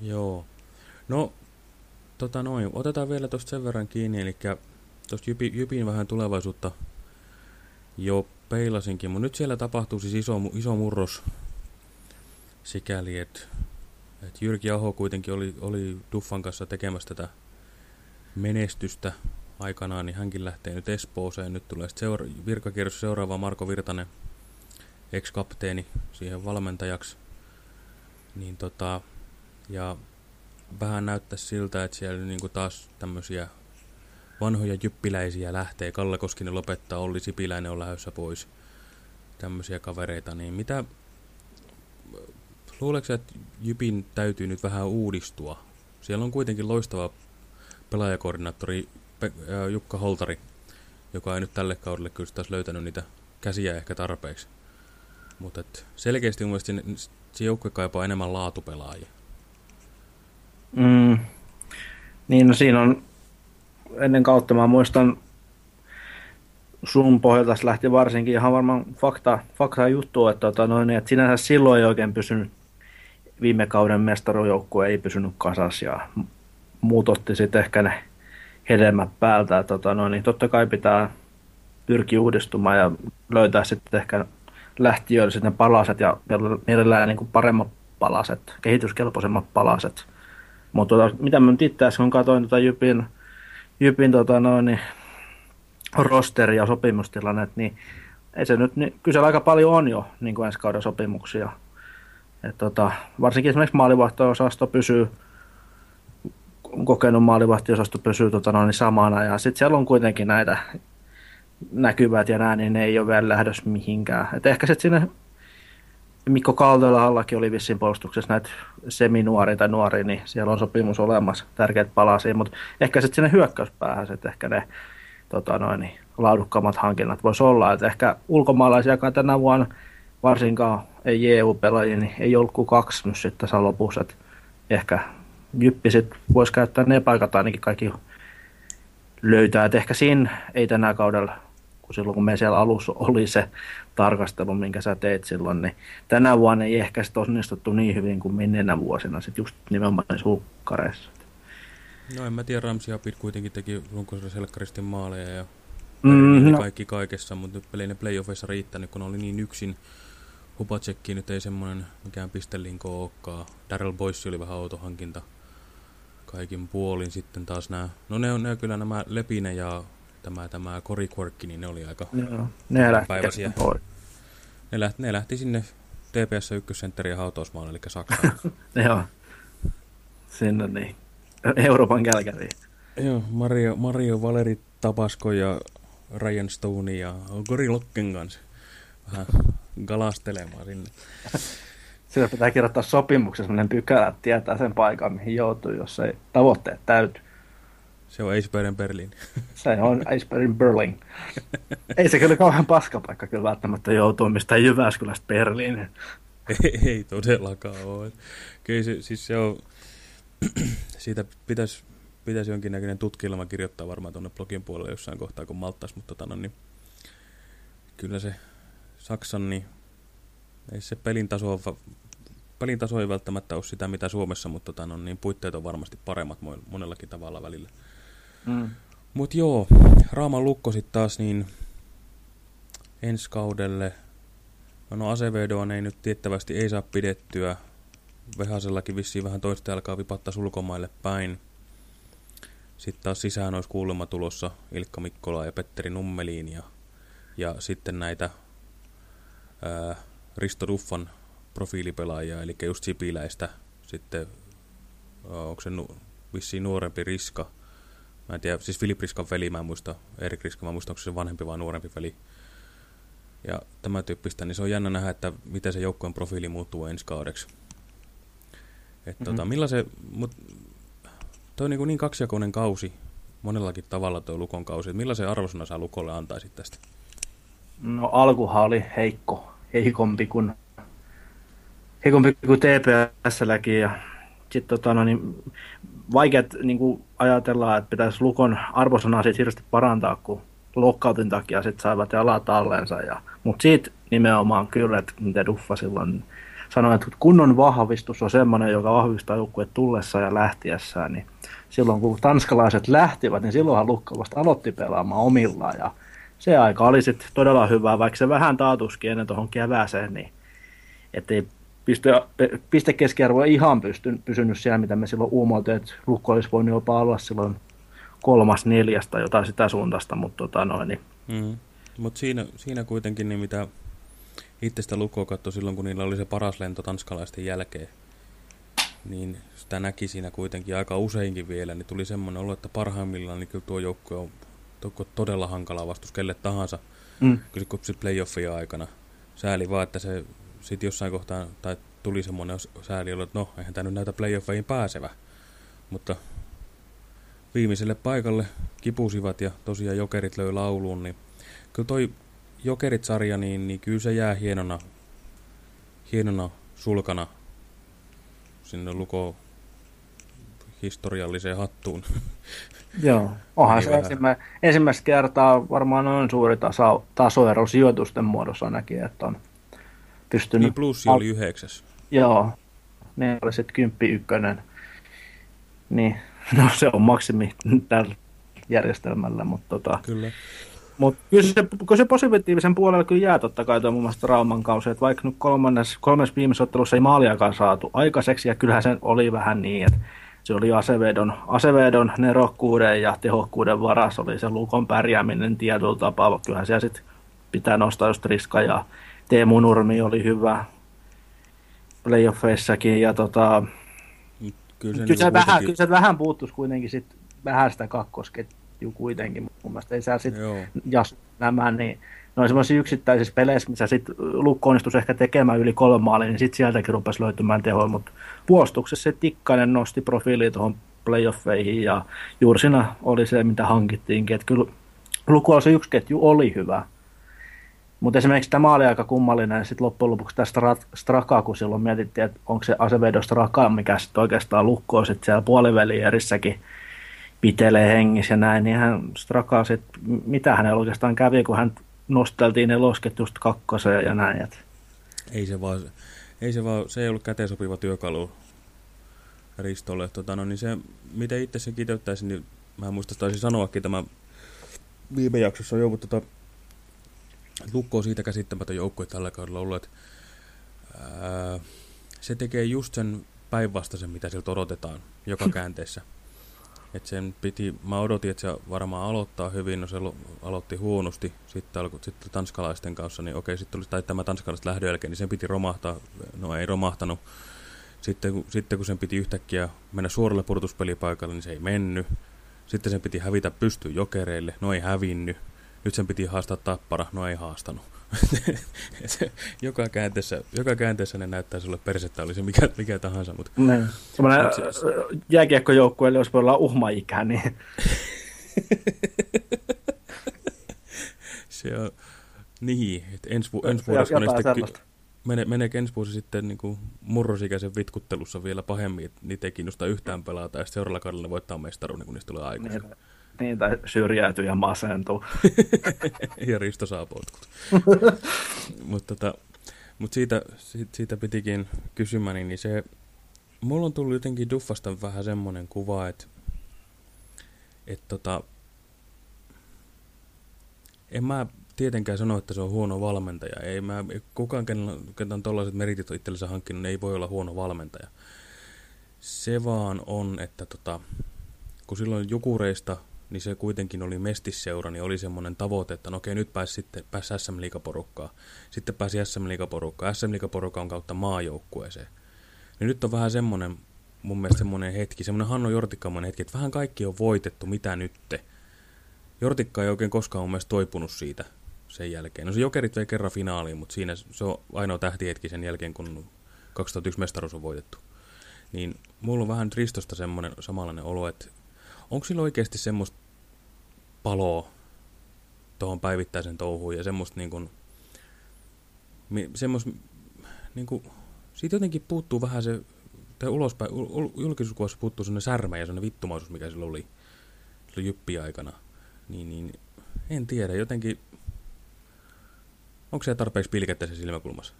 Speaker 6: Joo. No, tota noin, otetaan vielä tuosta sen verran kiinni, eli tuosta Jypin, Jypin vähän tulevaisuutta jo peilasinkin, mutta nyt siellä tapahtuu siis iso, iso murros sikäli, että et Jyrki Aho kuitenkin oli, oli Duffan kanssa tekemässä tätä menestystä aikanaan, niin hänkin lähtee nyt Espooseen. Nyt tulee seura virkakierros seuraava Marko Virtanen, ex-kapteeni, siihen valmentajaksi. Niin tota, ja vähän näyttää siltä, että siellä niinku taas tämmöisiä vanhoja jyppiläisiä lähtee. Kalle Koskinen lopettaa, Olli Sipiläinen on lähdössä pois. Tämmöisiä kavereita. Niin mitä, Luuleeko että Jypin täytyy nyt vähän uudistua? Siellä on kuitenkin loistava pelaajakoordinaattori Jukka Holtari, joka ei nyt tälle kaudelle kyllä taas löytänyt niitä käsiä ehkä tarpeeksi. Mutta selkeästi mun mielestä se joukkue kaipaa enemmän laatupelaajia.
Speaker 7: Mm. Niin, no siinä on ennen kautta, mä muistan sun pohjalta lähti varsinkin ihan varmaan fakta, fakta juttu, että, tota, noin, että sinänsä silloin ei oikein pysynyt viime kauden mestarojoukkue ei pysynyt kasas ja muut otti sitten ehkä ne hedelmät päältä. Tota, no, niin totta kai pitää pyrkiä uudistumaan ja löytää sitten ehkä lähtiöille sitten palaset ja mielellään niin kuin paremmat palaset, kehityskelpoisemmat palaset. Mutta tota, mitä mä nyt itse äsken katsoin tota Jypin, Jypin tota, no, niin, rosteri ja sopimustilanne, niin ei se nyt, niin, kyllä aika paljon on jo niin kuin ensi kauden sopimuksia. Et, tota, varsinkin esimerkiksi maalivahto-osasto pysyy kokenut maalivahtiosasto pysyy tota, noin samana ja sitten siellä on kuitenkin näitä näkyvät ja nää, niin ne ei ole vielä lähdössä mihinkään. Et ehkä sitten sinne Mikko Kaltelahallakin oli vissiin puolustuksessa näitä seminuoria tai nuoria, niin siellä on sopimus olemassa, tärkeät palasia, mutta ehkä sitten sinne hyökkäyspäähän, että ehkä ne tota noin, niin, laadukkaammat hankinnat voisi olla, että ehkä ulkomaalaisiakaan tänä vuonna varsinkaan ei EU-pelaajia, niin ei ollut kuin kaksi nyt sitten tässä lopussa, että ehkä Jyppi sitten voisi käyttää ne paikat ainakin kaikki löytää. Et ehkä siinä ei tänä kaudella, kun silloin kun me siellä alussa oli se tarkastelu, minkä sä teit silloin, niin tänä vuonna ei ehkä sitten onnistuttu niin hyvin kuin menneenä vuosina, sitten just nimenomaan sulkkareissa.
Speaker 6: No en mä tiedä, Ramsi Apit kuitenkin teki runkoisella selkkaristin maaleja ja
Speaker 7: Mm, no.
Speaker 6: kaikki kaikessa, mutta nyt pelin ne playoffeissa riittänyt, kun oli niin yksin. Hupacekki nyt ei semmoinen mikään pistelinko olekaan. Daryl Boyce oli vähän autohankinta kaikin puolin sitten taas nämä, no ne on, ne kyllä nämä Lepine ja tämä, tämä Cory Quirk, niin ne oli aika
Speaker 7: Joo, ne lähti
Speaker 6: päiväisiä.
Speaker 7: pois.
Speaker 6: Ne lähti, ne lähti sinne TPS ykkössentteriä hautausmaalle, eli Saksaan.
Speaker 7: Joo, sinne niin. Euroopan kälkäriin.
Speaker 6: Joo, Mario, Mario Valeri Tabasko ja Ryan Stone ja Gori Locken kanssa vähän galastelemaan sinne.
Speaker 7: Sillä pitää kirjoittaa sopimuksessa sellainen pykälä, että tietää sen paikan, mihin joutuu, jos ei tavoitteet täyty.
Speaker 6: Se on Eisbergen Berlin.
Speaker 7: Se on Icebergin Berlin. ei se kyllä kauhean paskapaikka kyllä välttämättä joutuu mistään Jyväskylästä Berliiniin.
Speaker 6: ei, ei todellakaan ole. Kyllä se, siis se on, siitä pitäisi, pitäisi jonkinnäköinen tutkilma kirjoittaa varmaan tuonne blogin puolelle jossain kohtaa, kun malttaisi, mutta tota, no, niin, kyllä se Saksan, niin ei se pelin taso, pelin taso ei välttämättä ole sitä, mitä Suomessa, mutta tota, no, niin puitteet on varmasti paremmat monellakin tavalla välillä.
Speaker 7: Mm.
Speaker 6: Mutta joo, Raaman lukko sitten taas niin ensi kaudelle. No Asevedoa ei nyt tiettävästi ei saa pidettyä. Vehasellakin vissiin vähän toista alkaa vipattaa ulkomaille päin. Sitten taas sisään olisi kuulemma tulossa Ilkka Mikkola ja Petteri Nummeliin ja, ja sitten näitä ää, Risto Duffan profiilipelaajia, eli just Sipiläistä. Sitten onko se nu, vissiin nuorempi Riska. Mä en tiedä, siis Filip Riskan veli, mä en muista, Erik Riska, mä en muista, onko se vanhempi vai nuorempi veli. Ja tämä tyyppistä, niin se on jännä nähdä, että miten se joukkojen profiili muuttuu ensi kaudeksi. Että mm -hmm. tota, millaisen, mut toi on niin, niin kaksijakoinen kausi, monellakin tavalla tuo Lukon kausi. Että millaisen arvosana sä Lukolle antaisit tästä?
Speaker 7: No alkuhan oli heikko, heikompi kuin, heikompi kuin TPS-läkin ja sitten tota, no, niin, vaikeat niin kuin ajatellaan, että pitäisi Lukon arvosanaa siitä hirveästi parantaa, kun lokkautin takia sitten saivat jalat allensa. Ja, mutta siitä nimenomaan kyllä, että mitä Duffa silloin sanoi, että kunnon vahvistus on semmoinen, joka vahvistaa joukkueet tullessa ja lähtiessään, niin silloin kun tanskalaiset lähtivät, niin silloinhan Lukko vasta aloitti pelaamaan omillaan ja se aika oli sitten todella hyvä, vaikka se vähän taatuskin ennen tuohon kevääseen, niin ettei piste, pistekeskiarvo ihan pysty, pysynyt siellä, mitä me silloin uumoiltiin, että Lukko olisi voinut jopa olla silloin kolmas neljästä jotain sitä suuntaista, mutta tota noin. Niin.
Speaker 6: Mm. Mutta siinä, siinä kuitenkin, niin mitä itse sitä Lukkoa katsoi silloin, kun niillä oli se paras lento tanskalaisten jälkeen, niin sitä näki siinä kuitenkin aika useinkin vielä, niin tuli semmoinen olo, että parhaimmillaan niin kyllä tuo joukkue on todella hankala vastus kelle tahansa, mm. kun se playoffia aikana. Sääli vaan, että se sitten jossain kohtaa tai tuli semmoinen sääli, että no, eihän tämä nyt näytä playoffeihin pääsevä. Mutta viimeiselle paikalle kipusivat ja tosiaan jokerit löi lauluun, niin kyllä toi Jokerit-sarja, niin, niin kyllä se jää hienona hienona sulkana sinne luko historialliseen hattuun.
Speaker 7: Joo, onhan
Speaker 6: Niin
Speaker 7: se
Speaker 6: vähän.
Speaker 7: ensimmä, ensimmäistä kertaa varmaan noin suuri taso, tasoero sijoitusten muodossa ainakin, että on pystynyt...
Speaker 6: Niin plussi oli yhdeksäs.
Speaker 7: Joo, ne oli sitten kymppi ykkönen. Niin, no se on maksimi tällä järjestelmällä, mutta tota,
Speaker 6: Kyllä.
Speaker 7: mut kyllä, se, kyllä se positiivisen puolella kyllä jää totta kai tuo muun muassa Rauman kausi, että vaikka nyt kolmannes, kolmes viimeisessä ottelussa ei maaliakaan saatu aikaiseksi, ja kyllähän se oli vähän niin, että se oli Asevedon, Asevedon nerokkuuden ja tehokkuuden varas. Oli se Lukon pärjääminen tietyllä tapaa, kyllähän siellä sitten pitää nostaa just Riska. Ja Teemu Nurmi oli hyvä playoffeissakin, ja tota,
Speaker 6: Kyllä se,
Speaker 7: Kyllä
Speaker 6: niinku
Speaker 7: se, vähän,
Speaker 6: kuitenkin-
Speaker 7: kyllä se vähän puuttuisi kuitenkin sit vähän sitä kakkosketjua kuitenkin. Mun mielestä ei siellä sitten, nämä, niin ne on semmoisia yksittäisissä peleissä, missä sitten Lukko onnistuisi ehkä tekemään yli kolme maalia, niin sitten sieltäkin rupesi löytymään tehoja, mutta puolustuksessa se Tikkanen nosti profiiliin tuohon playoffeihin ja juuri oli se, mitä hankittiinkin, että kyllä Lukolla se yksi ketju oli hyvä. Mutta esimerkiksi tämä oli aika kummallinen sitten loppujen lopuksi tästä Strakaa, kun silloin mietittiin, että onko se Asevedo Straka, mikä sitten oikeastaan lukkoo sitten siellä puolivälierissäkin pitelee hengissä ja näin, niin hän Straka sitten, mitä hänellä oikeastaan kävi, kun hän nosteltiin nelosketjusta kakkoseen ja näin. Et.
Speaker 6: Ei se vaan, ei se vaan, se ei ollut käteen sopiva työkalu Ristolle. Tota, no, niin se, miten itse sen kiteyttäisin, niin mä en muista, taisin sanoakin tämä viime jaksossa jo, mutta tota, Lukko on siitä käsittämätön joukkue tällä kaudella ollut, että ää, se tekee just sen päinvastaisen, mitä siltä odotetaan joka käänteessä. Et sen piti, mä odotin, että se varmaan aloittaa hyvin, no se lo- aloitti huonosti, sitten alkoi sitten tanskalaisten kanssa, niin okei, sitten tuli tai tämä tanskalaiset lähdön jälkeen, niin sen piti romahtaa, no ei romahtanut. Sitten, sitten kun sen piti yhtäkkiä mennä suoralle pudotuspelipaikalle, niin se ei mennyt. Sitten sen piti hävitä pystyyn jokereille, no ei hävinnyt. Nyt sen piti haastaa tappara, no ei haastanut. Joka, käänteessä, joka käänteessä ne näyttää sulle persettä, oli se mikä, mikä tahansa, mutta
Speaker 7: Niin. Semmoinen
Speaker 6: Mut se-
Speaker 7: jääkiekkojoukkueelle, jos voi olla uhma-ikä, niin
Speaker 6: se on niin, että ensi, vu- ensi vuodessa
Speaker 7: jotain
Speaker 6: sitten ky- mene, meneekö ensi vuosi sitten niin kuin murrosikäisen vitkuttelussa vielä pahemmin, että niitä ei kiinnosta yhtään pelata, ja sitten seuraavalla kaudella ne voittaa mestaruuden, kun niistä tulee aikuisia.
Speaker 7: niin, niin tai syrjäytyy ja masentuu.
Speaker 6: ja Risto saa potkut. Mutta tota, mut siitä, siitä, siitä pitikin kysymäni, niin se, mulla on tullut jotenkin Duffasta vähän semmoinen kuva, että et tota, en mä tietenkään sano, että se on huono valmentaja. Ei mä, kukaan, kenellä on tollaiset meritit itsellensä hankkinut, ei voi olla huono valmentaja. Se vaan on, että tota, kun silloin Jukureista, niin se kuitenkin oli mestisseura, niin oli semmoinen tavoite, että no okei, nyt pääsi sitten pääsi SM Liigaporukkaan. Sitten pääsi SM Liigaporukkaan. SM Liigaporukan kautta maajoukkueeseen. Niin nyt on vähän semmoinen, mun mielestä semmoinen hetki, semmoinen Hanno Jortikkaamainen hetki, että vähän kaikki on voitettu, mitä nytte. Jortikka ei oikein koskaan mun mielestä toipunut siitä sen jälkeen. No se Jokerit vei kerran finaaliin, mutta siinä se on ainoa tähtihetki sen jälkeen, kun 2001 mestaruus on voitettu. Niin mulla on vähän Ristosta semmoinen samanlainen olo, että onko sillä oikeasti semmoista paloa tuohon päivittäisen touhuun ja semmoista niin kuin, semmoista, niin kuin, siitä jotenkin puuttuu vähän se, tai ulospäin, ul, ul, julkisuuskuvassa puuttuu semmoinen särmä ja semmoinen vittumaisuus, mikä sillä oli, silloin jyppi aikana. Niin, niin, en tiedä, jotenkin, onko se tarpeeksi pilkettä se silmäkulmassa?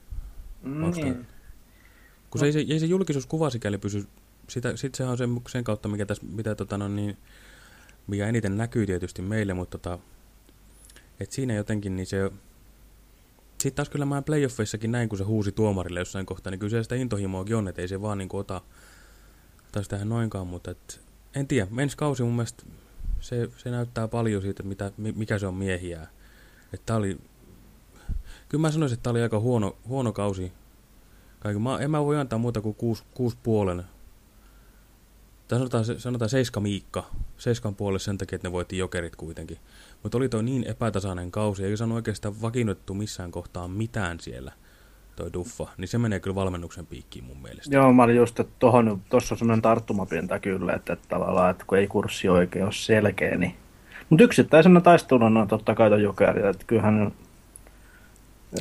Speaker 6: Onks toi- Kun se, ei, se, ei se julkisuuskuva sikäli pysy, sitä, sit sehän on sen, sen kautta, mikä tässä, mitä tota, no, niin, mikä eniten näkyy tietysti meille, mutta tota, et siinä jotenkin niin se, sitten taas kyllä mä playoffeissakin näin, kun se huusi tuomarille jossain kohtaa, niin kyllä se sitä intohimoakin on, että ei se vaan niin kuin, ota, sitä ihan noinkaan, mutta et, en tiedä, ensi kausi mun mielestä se, se näyttää paljon siitä, mitä, mi- mikä se on miehiä. Että oli, kyllä mä sanoisin, että tää oli aika huono, huono kausi Kaiken. Mä, en mä voi antaa muuta kuin kuusi, kuusi puolen. Tai sanotaan, sanotaan seiska Miikka. Seiskan puolelle sen takia, että ne voitti jokerit kuitenkin. Mutta oli toi niin epätasainen kausi, eikä saanut oikeastaan vakiinnutettu missään kohtaa mitään siellä, toi Duffa. Niin se menee kyllä valmennuksen piikkiin mun mielestä.
Speaker 7: Joo, mä olin just, että tohon, tossa on semmoinen tarttumapinta kyllä, että, että tavallaan, että kun ei kurssi oikein ole selkeä, niin... Mutta yksittäisenä taisteluna on totta kai toi jokeri, että kyllähän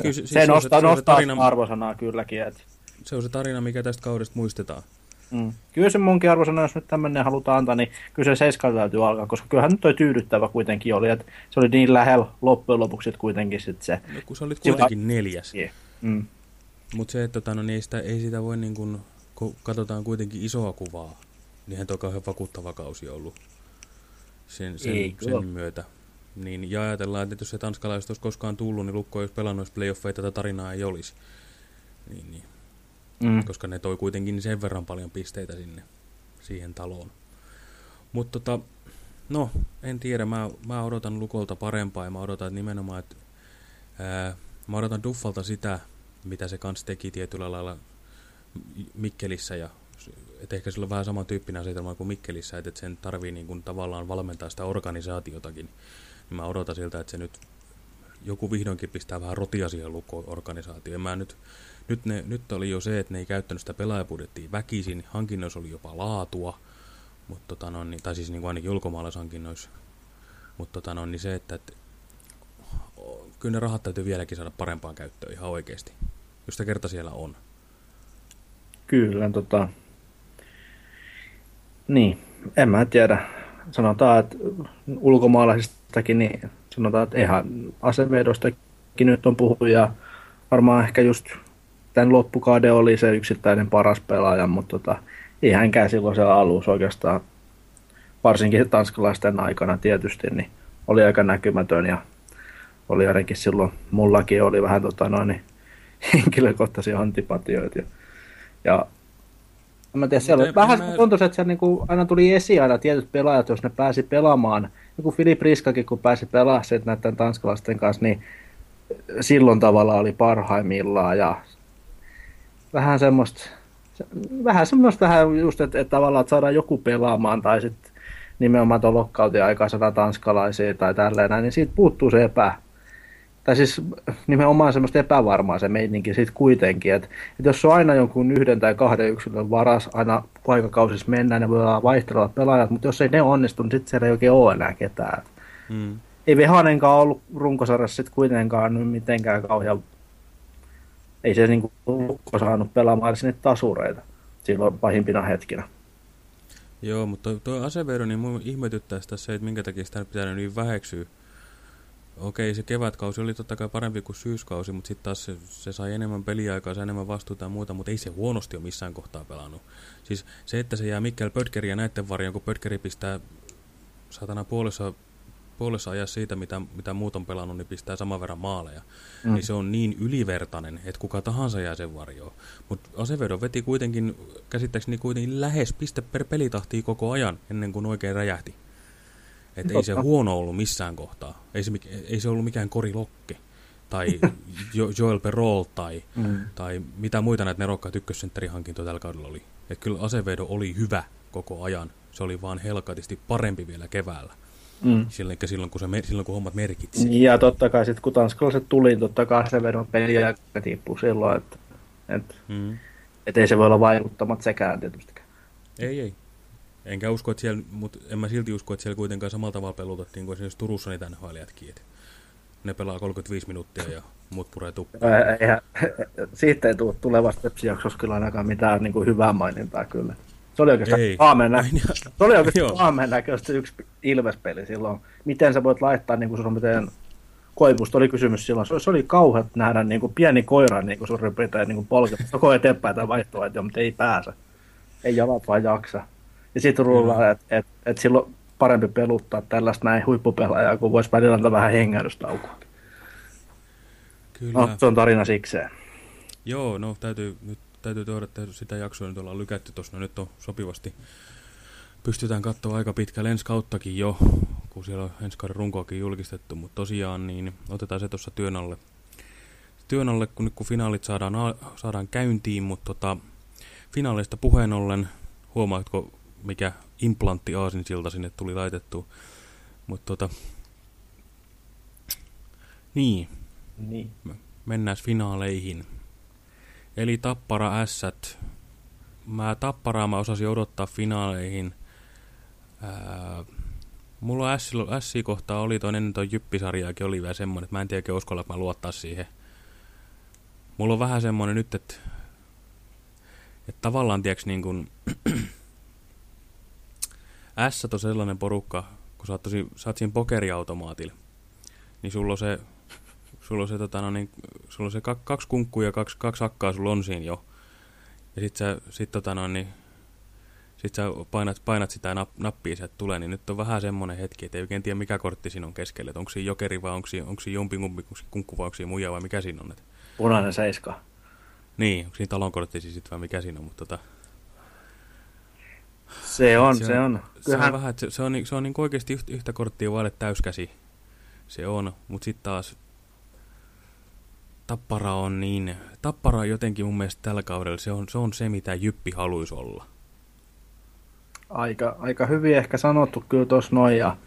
Speaker 6: Kyllä
Speaker 7: se,
Speaker 6: siis
Speaker 7: se, nostaa,
Speaker 6: se- se on se
Speaker 7: nostaa
Speaker 6: tarina-
Speaker 7: arvosanaa kylläkin. Et,
Speaker 6: Se on se tarina, mikä tästä kaudesta muistetaan.
Speaker 7: Mm. Kyllä se munkin arvosana, jos nyt tämmöinen halutaan antaa, niin kyllä se seiskalta täytyy alkaa, koska kyllähän nyt toi tyydyttävä kuitenkin oli, että se oli niin lähellä loppujen lopuksi, että kuitenkin sit se.
Speaker 6: No, kun sä olit
Speaker 7: Sillä-
Speaker 6: kuitenkin neljäs.
Speaker 7: Mm.
Speaker 6: Mutta se, että tota, no, niin ei, sitä, ei sitä voi niin kun, kun katsotaan kuitenkin isoa kuvaa, niin eihän toi kauhean vakuuttava kausi ollut sen, sen,
Speaker 7: Ei,
Speaker 6: sen myötä. Niin, ja ajatellaan, että jos se tanskalaiset olisi koskaan tullut, niin Lukko ei olisi pelannut, jos playoffeja tätä tarinaa ei olisi. Niin, niin.
Speaker 7: Mm.
Speaker 6: Koska ne toi kuitenkin sen verran paljon pisteitä sinne, siihen taloon. Mutta tota, no, en tiedä, mä, mä odotan Lukolta parempaa ja mä odotan nimenomaan, että ää, mä odotan Duffalta sitä, mitä se kanssa teki tietyllä lailla Mikkelissä ja että ehkä sillä on vähän samantyyppinen asetelma kuin Mikkelissä, että sen tarvii niin kuin tavallaan valmentaa sitä organisaatiotakin. Mä odotan siltä, että se nyt joku vihdoinkin pistää vähän rotia siihen lukko-organisaatioon. Mä nyt, nyt, ne, nyt oli jo se, että ne ei käyttänyt sitä pelaajabudjettia väkisin, hankinnoissa oli jopa laatua, mutta tota no, niin, tai siis niin kuin ainakin ulkomaalaishankinnoissa. Mutta tota no, niin se, että, että kyllä ne rahat täytyy vieläkin saada parempaan käyttöön ihan oikeasti, jos sitä kerta siellä on.
Speaker 7: Kyllä, tota... Niin, en mä tiedä. Sanotaan, että ulkomaalaisistakin, niin sanotaan, että ihan asevedostakin nyt on puhuttu ja varmaan ehkä just tämän loppukauden oli se yksittäinen paras pelaaja, mutta tota, ei hänkään silloin siellä alussa oikeastaan, varsinkin tanskalaisten aikana tietysti, niin oli aika näkymätön ja oli ainakin silloin, mullakin oli vähän tota noin, niin henkilökohtaisia antipatioita. Ja, ja en mä tiedä, siellä oli vähän
Speaker 6: mä-
Speaker 7: tuntuu, että siellä niinku aina tuli esiin aina tietyt pelaajat, jos ne pääsi pelaamaan. Joku Filip Riskakin, kun pääsi pelaamaan näiden tanskalaisten kanssa, niin silloin tavalla oli parhaimmillaan ja vähän semmoista, se- vähän semmoista vähän just, että, että tavallaan että saadaan joku pelaamaan tai sitten nimenomaan tuon lokkautin aikaa saadaan tanskalaisia tai tälleen niin siitä puuttuu se epä, tai siis nimenomaan semmoista epävarmaa se meininki siitä kuitenkin, että, että jos on aina jonkun yhden tai kahden yksilön varas aina aikakausissa mennään, ne voi olla vaihtelevat pelaajat, mutta jos ei ne onnistu, niin sitten siellä ei oikein ole enää ketään.
Speaker 6: Mm.
Speaker 7: Ei Vehanenkaan ollut runkosarjassa sitten kuitenkaan nyt mitenkään kauhean, ei se niinku lukko saanut pelaamaan sinne tasureita silloin pahimpina hetkinä.
Speaker 6: Joo, mutta tuo, asevedo, niin mun ihmetyttää sitä se, että minkä takia sitä pitää niin väheksyä. Okei, se kevätkausi oli totta kai parempi kuin syyskausi, mutta sitten taas se, se sai enemmän peliaikaa, sai enemmän vastuuta ja muuta, mutta ei se huonosti ole missään kohtaa pelannut. Siis se, että se jää Mikkel Pötkeri ja näiden varjon, kun Pötkeri pistää satana puolessa, puolessa ajassa siitä, mitä, mitä muut on pelannut, niin pistää saman verran maaleja. Mm. Niin se on niin ylivertainen, että kuka tahansa jää sen varjoon. Mutta Asevedo veti kuitenkin, käsittääkseni kuitenkin lähes piste per pelitahtia koko ajan, ennen kuin oikein räjähti. Että ei se huono ollut missään kohtaa. Ei se, ei se ollut mikään Kori Lokke tai jo, Joel Perol tai, mm. tai mitä muita näitä nerokkaita ykkössentterihankintoja tällä kaudella oli. Et kyllä Asevedo oli hyvä koko ajan. Se oli vaan helkatisti parempi vielä keväällä.
Speaker 7: Mm.
Speaker 6: Silloin, silloin, kun, se, silloin kun hommat merkitsi.
Speaker 7: Ja totta kai sitten kun tanskalaiset tuli, niin totta kai se vedon peli ja tippui silloin, että, että,
Speaker 6: Mm.
Speaker 7: että ei se voi olla vaikuttamat sekään tietystikään.
Speaker 6: Ei, ei. Enkä usko, että siellä, mutta en mä silti usko, että siellä kuitenkaan samalla tavalla pelutettiin kuin esimerkiksi Turussa niitä nhl että Ne pelaa 35 minuuttia ja muut puree tukkaan.
Speaker 7: Eihän, siitä ei tule tulevasta Tepsi-jaksossa kyllä ainakaan mitään niin kuin hyvää mainintaa kyllä. Se oli oikeastaan aamen,
Speaker 6: niin.
Speaker 7: se oli oikeastaan
Speaker 6: Joo.
Speaker 7: aamen näköistä yksi Ilves-peli silloin. Miten sä voit laittaa, niin kuin sun miten Koivusta oli kysymys silloin. Se, oli- kauheat nähdä niin kuin pieni koira niin kuin suurin piirtein niin polkemassa koko eteenpäin tai vaihtoehtoja, mutta ei pääse. Ei jalat vaan jaksa. Ja sitten rullaa, että et, et silloin parempi peluttaa tällaista näin huippupelaajaa, kun voisi välillä antaa vähän hengähdystaukoa.
Speaker 6: Kyllä.
Speaker 7: No, se on tarina sikseen.
Speaker 6: Joo, no täytyy nyt täytyy tuoda, että sitä jaksoa nyt ollaan lykätty tuossa, no nyt on sopivasti. Pystytään katsoa aika pitkälle ensi kauttakin jo, kun siellä on ensi kauden runkoakin julkistettu, mutta tosiaan niin otetaan se tuossa työn alle. Työn alle, kun nyt kun finaalit saadaan, saadaan käyntiin, mutta tota, finaaleista puheen ollen, huomaatko mikä implantti aasinsilta sinne tuli laitettu, mutta tota, niin,
Speaker 7: Niin.
Speaker 6: mennään finaaleihin. Eli Tappara Ässät. Mä Tapparaa mä osasin odottaa finaaleihin. Ää, mulla SC kohtaa oli toinen ennen toi Jyppisarjaakin oli vielä semmonen, että mä en tiedä uskalla, että mä luottaa siihen. mulla on vähän semmoinen nyt, että, että tavallaan, tiedätkö, niin kuin, S on sellainen porukka, kun sä oot, tosi, sä oot siinä pokeriautomaatilla, niin sulla on se, sulla on se, tota, no niin, sulla on se kaksi kunkkua ja kaksi, kaksi hakkaa sulla on siinä jo. Ja sit sä, sit, tota, no, niin, sit sä painat, painat sitä nap, nappia, sieltä tulee, niin nyt on vähän semmoinen hetki, että ei oikein tiedä mikä kortti siinä on keskellä. Onko siinä jokeri vai onko siinä, onko siinä jompikumpi, onko siinä kunkku vai onko siinä muija vai mikä siinä on. Että...
Speaker 7: Punainen seiska.
Speaker 6: Niin, onko siinä talonkortti siis vai mikä siinä on, mutta tota...
Speaker 7: Se on, se on. Se on,
Speaker 6: Kyllähän... se on, vähän, se, se on, se on niin oikeasti yhtä, yhtä korttia vaille täyskäsi. Se on, mutta sitten taas Tappara on niin, Tappara on jotenkin mun mielestä tällä kaudella, se on se, on se mitä Jyppi haluaisi olla.
Speaker 7: Aika, aika hyvin ehkä sanottu kyllä tuossa noin ja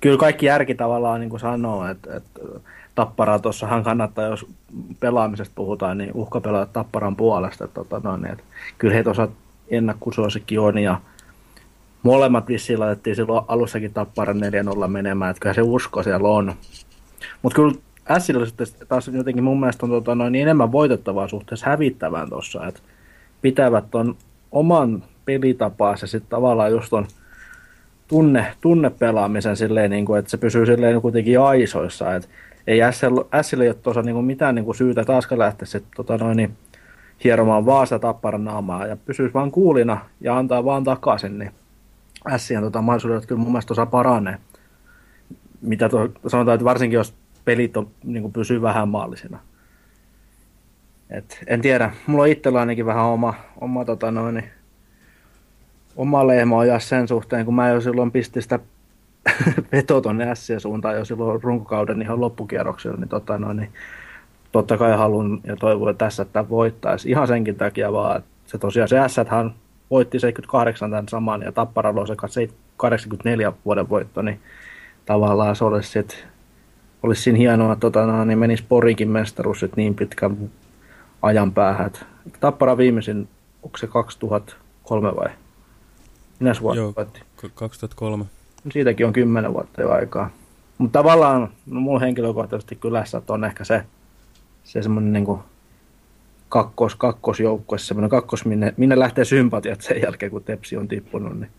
Speaker 7: kyllä kaikki järki tavallaan niin kuin sanoo, että, että Tapparaa tuossahan kannattaa, jos pelaamisesta puhutaan, niin uhkapelaa Tapparan puolesta. Että, tota, no, niin, että kyllä he tuossa ennakkosuosikki on ja molemmat vissiin laitettiin silloin alussakin Tapparan 4-0 menemään, että kyllä se usko siellä on. Mutta kyllä Sillä taas jotenkin mun mielestä on tota, noin niin enemmän voitettavaa suhteessa hävittävään tuossa, että pitävät ton oman pelitapaansa sitten tavallaan just on tunne, tunnepelaamisen silleen, niin kuin, että se pysyy silleen kuitenkin aisoissa, että ei Sille ole tuossa niin mitään niin kuin syytä taas lähteä sitten tota noin, niin hieromaan vaan sitä tapparan naamaa ja pysyisi vaan kuulina ja antaa vaan takaisin, niin Sien tota, mahdollisuudet kyllä mun mielestä osaa paranee. Mitä to, sanotaan, että varsinkin jos pelit on, niin kuin pysyy vähän maallisina. Et, en tiedä, mulla on itsellä ainakin vähän oma, oma, tota noin, oma lehmä ja sen suhteen, kun mä jo silloin pistin sitä veto tonne Sien suuntaan jo silloin runkokauden ihan loppukierroksella, niin, tota noin, niin totta kai haluan ja toivon, että tässä että voittaisi. Ihan senkin takia vaan, että se tosiaan se s voitti 78 tämän saman ja Tapparalla on se 84 vuoden voitto, niin tavallaan se olisi sitten olisi siinä hienoa, että tota, no, niin menisi Porinkin mestaruus sit niin pitkän ajan päähän. Et Tappara viimeisin, onko se 2003 vai? Minä vuotta
Speaker 6: Joo, 2003.
Speaker 7: Siitäkin on 10 vuotta jo aikaa. Mutta tavallaan no, mulla henkilökohtaisesti kylässä on ehkä se, se semmoinen niin kakkos, kakkosjoukkue, semmoinen kakkos, minne, minne lähtee sympatiat sen jälkeen, kun Tepsi on tippunut. Niin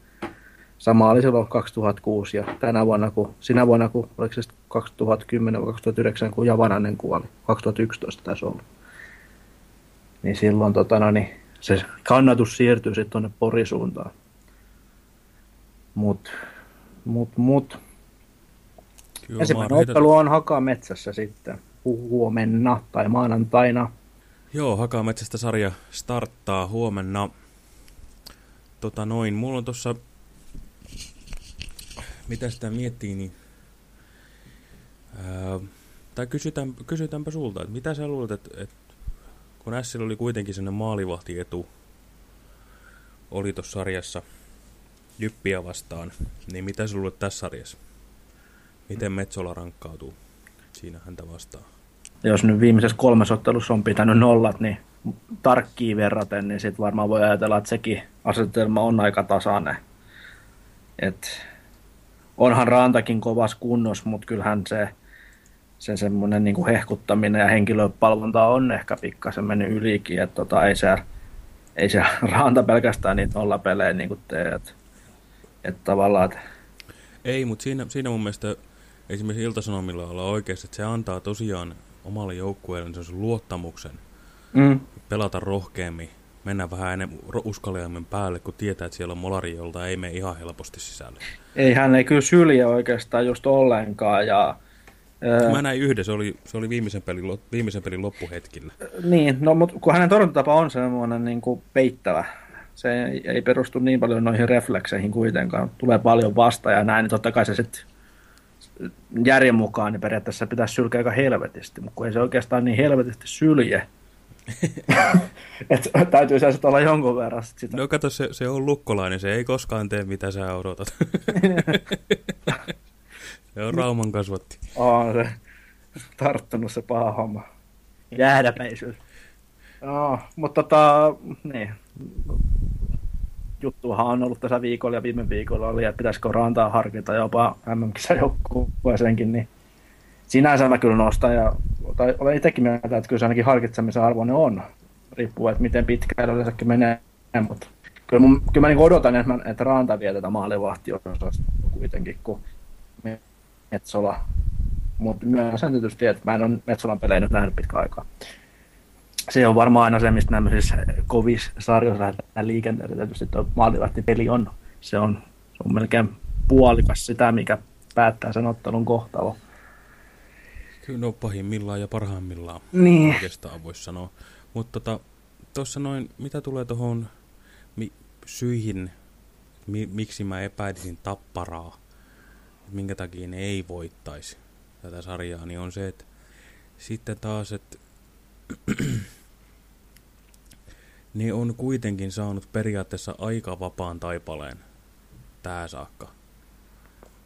Speaker 7: sama oli silloin 2006 ja tänä vuonna, kun, sinä vuonna, kun oliko se 2010 vai 2009, kun Javananen kuoli, 2011 tässä ollut. Niin silloin tota, no, niin se kannatus siirtyy sitten tuonne Porisuuntaan. Mut, mut, mut. Kyllä, Ensimmäinen ottelu on Hakametsässä sitten huomenna tai maanantaina.
Speaker 6: Joo, Hakametsästä sarja starttaa huomenna. Tota noin, mulla on tuossa mitä sitä miettii, niin... Ää, tai kysytään, kysytäänpä sulta, että mitä sä luulet, että, että kun Sillä oli kuitenkin sellainen maalivahtietu, oli tuossa sarjassa Jyppiä vastaan, niin mitä sä luulet tässä sarjassa? Miten Metsola rankkautuu siinä häntä vastaan?
Speaker 7: Jos nyt viimeisessä kolmessa ottelussa on pitänyt nollat, niin tarkkiin verraten, niin sitten varmaan voi ajatella, että sekin asetelma on aika tasainen. Et onhan Rantakin kovas kunnos, mutta kyllähän se, se semmoinen niin hehkuttaminen ja henkilöpalvonta on ehkä pikkasen mennyt ylikin, että tota, ei se, ei se Ranta pelkästään niitä nollapelejä niin tee, että et tavallaan, että
Speaker 6: ei, mutta siinä, siinä mun mielestä esimerkiksi Iltasanomilla olla oikeassa, että se antaa tosiaan omalle joukkueelle niin luottamuksen mm. pelata rohkeammin, mennä vähän enemmän uskalliammin päälle, kun tietää, että siellä on molari, jolta ei mene ihan helposti sisälle.
Speaker 7: Ei, hän ei kyllä sylje oikeastaan just ollenkaan. Ja,
Speaker 6: Mä näin yhden, se oli, se oli viimeisen, pelin, viimeisen pelin loppuhetkillä.
Speaker 7: Niin, no, mutta kun hänen torjuntatapa on semmoinen niin kuin peittävä, se ei, ei perustu niin paljon noihin reflekseihin kuitenkaan. Tulee paljon vasta ja näin, niin totta kai se sitten järjen mukaan niin periaatteessa pitäisi sylkeä aika helvetisti, mutta kun ei se oikeastaan niin helvetisti sylje, Et täytyy se olla jonkun verran sitä.
Speaker 6: No kato, se, se on lukkolainen, se ei koskaan tee mitä sä odotat. se on Rauman kasvatti.
Speaker 7: On se tarttunut se paha homma. Jäädäpäisyys. No, mutta tota, niin. Juttuhan on ollut tässä viikolla ja viime viikolla oli, että pitäisikö rantaa harkita jopa MM-kisajoukkueeseenkin, niin sinänsä mä kyllä nostan ja tai olen itsekin mieltä, että kyllä se ainakin harkitsemisen arvoinen on. Riippuu, että miten pitkään yleensäkin menee, mutta kyllä, mun, kyllä mä niin odotan, että, mä, että Ranta vie tätä maalivahtiosasta kuitenkin, kun Metsola. Mutta myös sen tietysti, että mä en ole Metsolan pelejä nyt nähnyt pitkä aikaa. Se on varmaan aina se, mistä tämmöisissä kovissa sarjoissa lähdetään liikenteeseen. Tietysti tuo maalivahtipeli on. Se on, se on melkein puolikas sitä, mikä päättää sen ottelun kohtalo.
Speaker 6: Kyllä no pahimmillaan ja parhaimmillaan
Speaker 7: Niin.
Speaker 6: oikeastaan voisi sanoa. Mutta tota, tuossa noin, mitä tulee tuohon mi, syihin, mi, miksi mä epäilisin tapparaa, minkä takia ne ei voittaisi tätä sarjaa, niin on se, että sitten taas, että ne on kuitenkin saanut periaatteessa aika vapaan taipaleen tähän saakka.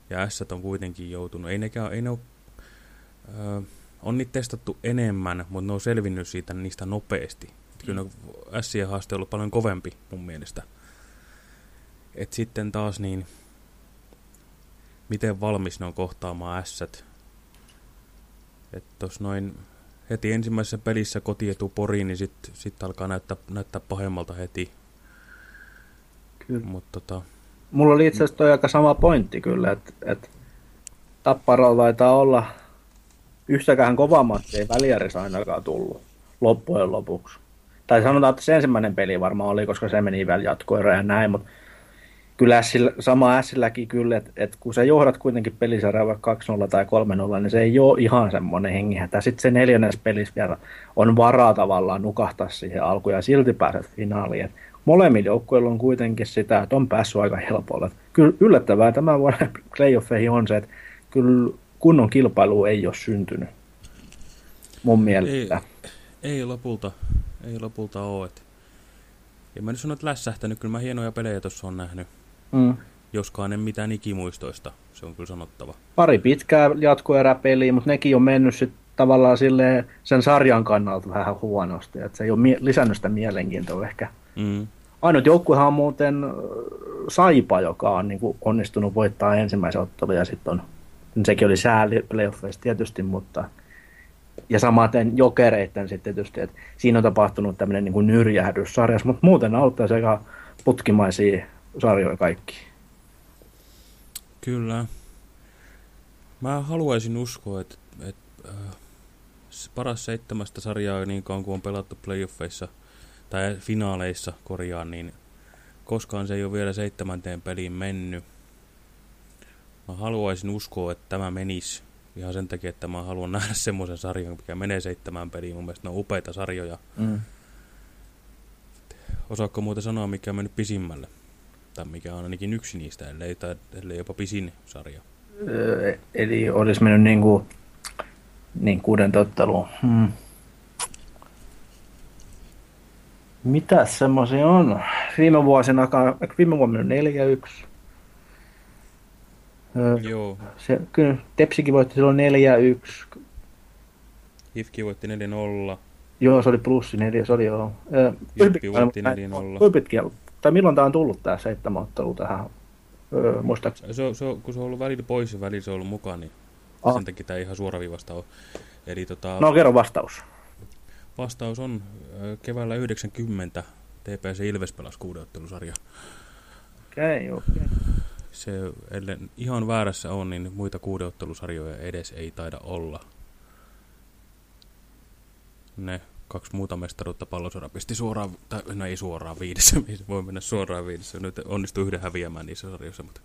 Speaker 6: Ja S on kuitenkin joutunut, ei, nekään, ei ne ole, ö, on niitä testattu enemmän, mutta ne on selvinnyt siitä niistä nopeasti. Et kyllä mm. Sien haaste on ollut paljon kovempi mun mielestä. Et sitten taas niin, miten valmis ne on kohtaamaan ässät. Että noin heti ensimmäisessä pelissä kotietu poriin, niin sitten sit alkaa näyttää, näyttää pahemmalta heti.
Speaker 7: Kyllä.
Speaker 6: Mutta tota,
Speaker 7: Mulla oli itse asiassa toi aika sama pointti kyllä, että, että Tapparalla taitaa olla yhtäkään kova matsi ei väliärissä ainakaan tullut loppujen lopuksi. Tai sanotaan, että se ensimmäinen peli varmaan oli, koska se meni vielä jatkoira ja näin, mutta kyllä Sillä, sama Silläkin kyllä, että, että kun sä johdat kuitenkin pelisarjaa vaikka 2-0 tai 3-0, niin se ei ole ihan semmoinen hengihätä. Sitten se neljännes pelissä vielä on varaa tavallaan nukahtaa siihen alkuun ja silti pääset finaaliin. Et joukkueilla on kuitenkin sitä, että on päässyt aika helpolla. Kyllä yllättävää tämän vuoden playoffeihin on se, että kyllä kunnon kilpailu ei ole syntynyt. Mun mielestä.
Speaker 6: Ei, ei lopulta, ei lopulta ole. Et. Ja mä nyt sanon, että lässähtänyt, kyllä mä hienoja pelejä tuossa on nähnyt.
Speaker 7: Mm.
Speaker 6: Joskaan en mitään ikimuistoista, se on kyllä sanottava.
Speaker 7: Pari pitkää jatkoeräpeliä, mutta nekin on mennyt sit tavallaan silleen sen sarjan kannalta vähän huonosti. Et se ei ole mie- lisännyt sitä mielenkiintoa ehkä.
Speaker 6: Mm.
Speaker 7: Ainut joukkuehan on muuten äh, Saipa, joka on niin kuin onnistunut voittaa ensimmäisen ottelun ja sitten on, sekin oli sääli playoffeissa tietysti, mutta ja samaten jokereitten sitten tietysti, että siinä on tapahtunut tämmöinen niin nyrjähdys sarjassa, mutta muuten auttaa sekä putkimaisia sarjoja kaikki.
Speaker 6: Kyllä. Mä haluaisin uskoa, että, että äh, paras seitsemästä sarjaa niin kauan kuin on pelattu playoffeissa tai finaaleissa korjaan, niin koskaan se ei ole vielä seitsemänteen peliin mennyt. Mä haluaisin uskoa, että tämä menisi ihan sen takia, että mä haluan nähdä semmoisen sarjan, mikä menee seitsemään peliin. Mun mielestä ne on upeita sarjoja.
Speaker 7: Mm.
Speaker 6: Osaatko muuten sanoa, mikä on mennyt pisimmälle? Tai mikä on ainakin yksi niistä, ellei, tai, ellei jopa pisin sarja.
Speaker 7: Öö, eli olisi mennyt niin kuin, niin kuuden otteluun. Hmm. Mitä semmoisia on? Viime vuosina, viime vuonna mennyt 4-1. Öö,
Speaker 6: Joo,
Speaker 7: se, kyllä Tepsikin voitti silloin 4-1.
Speaker 6: Hifki voitti 4-0.
Speaker 7: Joo, se oli plussi 4, se oli joo. Öö,
Speaker 6: Jyppi voitti 4-0.
Speaker 7: Tai milloin tämä on tullut tämä seitsemän ottelu tähän? Öö, muistaakseni.
Speaker 6: Se, on- se, on- kun se on ollut välillä pois ja välillä se on ollut mukaan, niin
Speaker 7: Ah.
Speaker 6: sen takia tämä ihan suoraviivasta on. Eli tota,
Speaker 7: No kerro vastaus.
Speaker 6: vastaus on keväällä 90 TPC Ilves pelasi kuudeottelusarja.
Speaker 7: Okei, okay, okei. Okay.
Speaker 6: Se, ellei ihan väärässä on, niin muita kuudeottelusarjoja edes ei taida olla. Ne kaksi muuta mestaruutta pallosora pisti suoraan, tai no ei suoraan viidessä, voi mennä suoraan viidessä. Nyt onnistuu yhden häviämään niissä sarjoissa, mutta,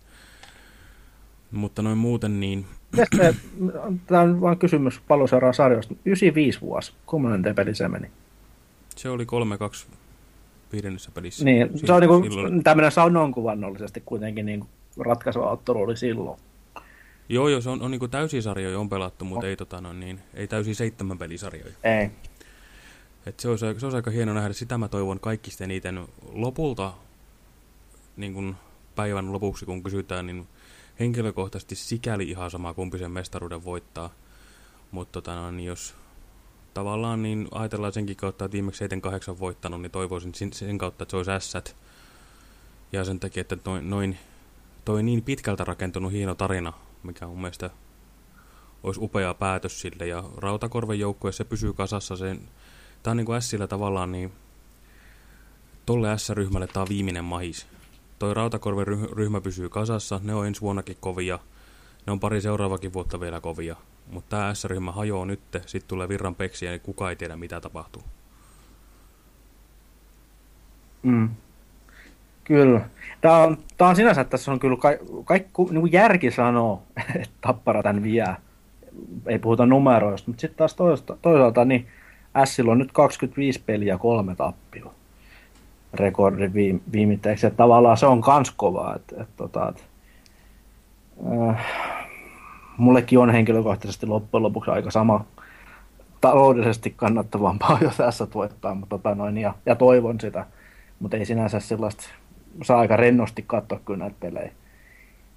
Speaker 6: mutta noin muuten niin,
Speaker 7: Tämä on vain kysymys palloseuraa sarjoista. 95 vuosi, kummanen peli se meni?
Speaker 6: se oli 3-2 viidennessä pelissä.
Speaker 7: Niin,
Speaker 6: Si-
Speaker 7: se on niinku,
Speaker 6: silloin-
Speaker 7: tämmöinen saunon kuvannollisesti kuitenkin niin ratkaiseva ottelu oli silloin.
Speaker 6: Joo, joo, se on, on niin täysiä sarjoja on pelattu, mutta ei, tota, no, niin, ei täysiä seitsemän pelisarjoja.
Speaker 7: Ei.
Speaker 6: Et se, olisi, se olisi aika hieno nähdä. Sitä mä toivon kaikista eniten lopulta niin kun päivän lopuksi, kun kysytään, niin henkilökohtaisesti sikäli ihan sama, kumpi sen mestaruuden voittaa. Mutta tota, no, niin jos tavallaan niin ajatellaan senkin kautta, että viimeksi 7-8 voittanut, niin toivoisin sen, kautta, että se olisi ässät. Ja sen takia, että noin, noin toi niin pitkältä rakentunut hieno tarina, mikä mun mielestä olisi upea päätös sille. Ja Rautakorven joukkue, se pysyy kasassa. Sen, tämä on niin kuin Sillä tavallaan niin, tolle S-ryhmälle tämä on viimeinen mahis. Toi Rautakorven ryhmä pysyy kasassa, ne on ensi vuonnakin kovia. Ne on pari seuraavakin vuotta vielä kovia. Mutta tämä S-ryhmä hajoaa nyt, sitten tulee virran peksiä, niin kukaan ei tiedä mitä tapahtuu.
Speaker 7: Mm. Kyllä. Tämä on, tämä on sinänsä, että tässä on kyllä kaikki, kaikki niin järki sanoo, että tappara tämän vie. Ei puhuta numeroista, mutta sitten taas toisaalta, toisaalta niin Sillä on nyt 25 peliä kolme tappioa rekordin viime, viimitteeksi. Että tavallaan se on kans kovaa. Että, että, tota, että, äh, mullekin on henkilökohtaisesti loppujen lopuksi aika sama taloudellisesti kannattavampaa, jos tässä voittaa, mutta tota noin, ja, ja, toivon sitä. Mutta ei sinänsä sellaista, saa aika rennosti katsoa kyllä näitä pelejä.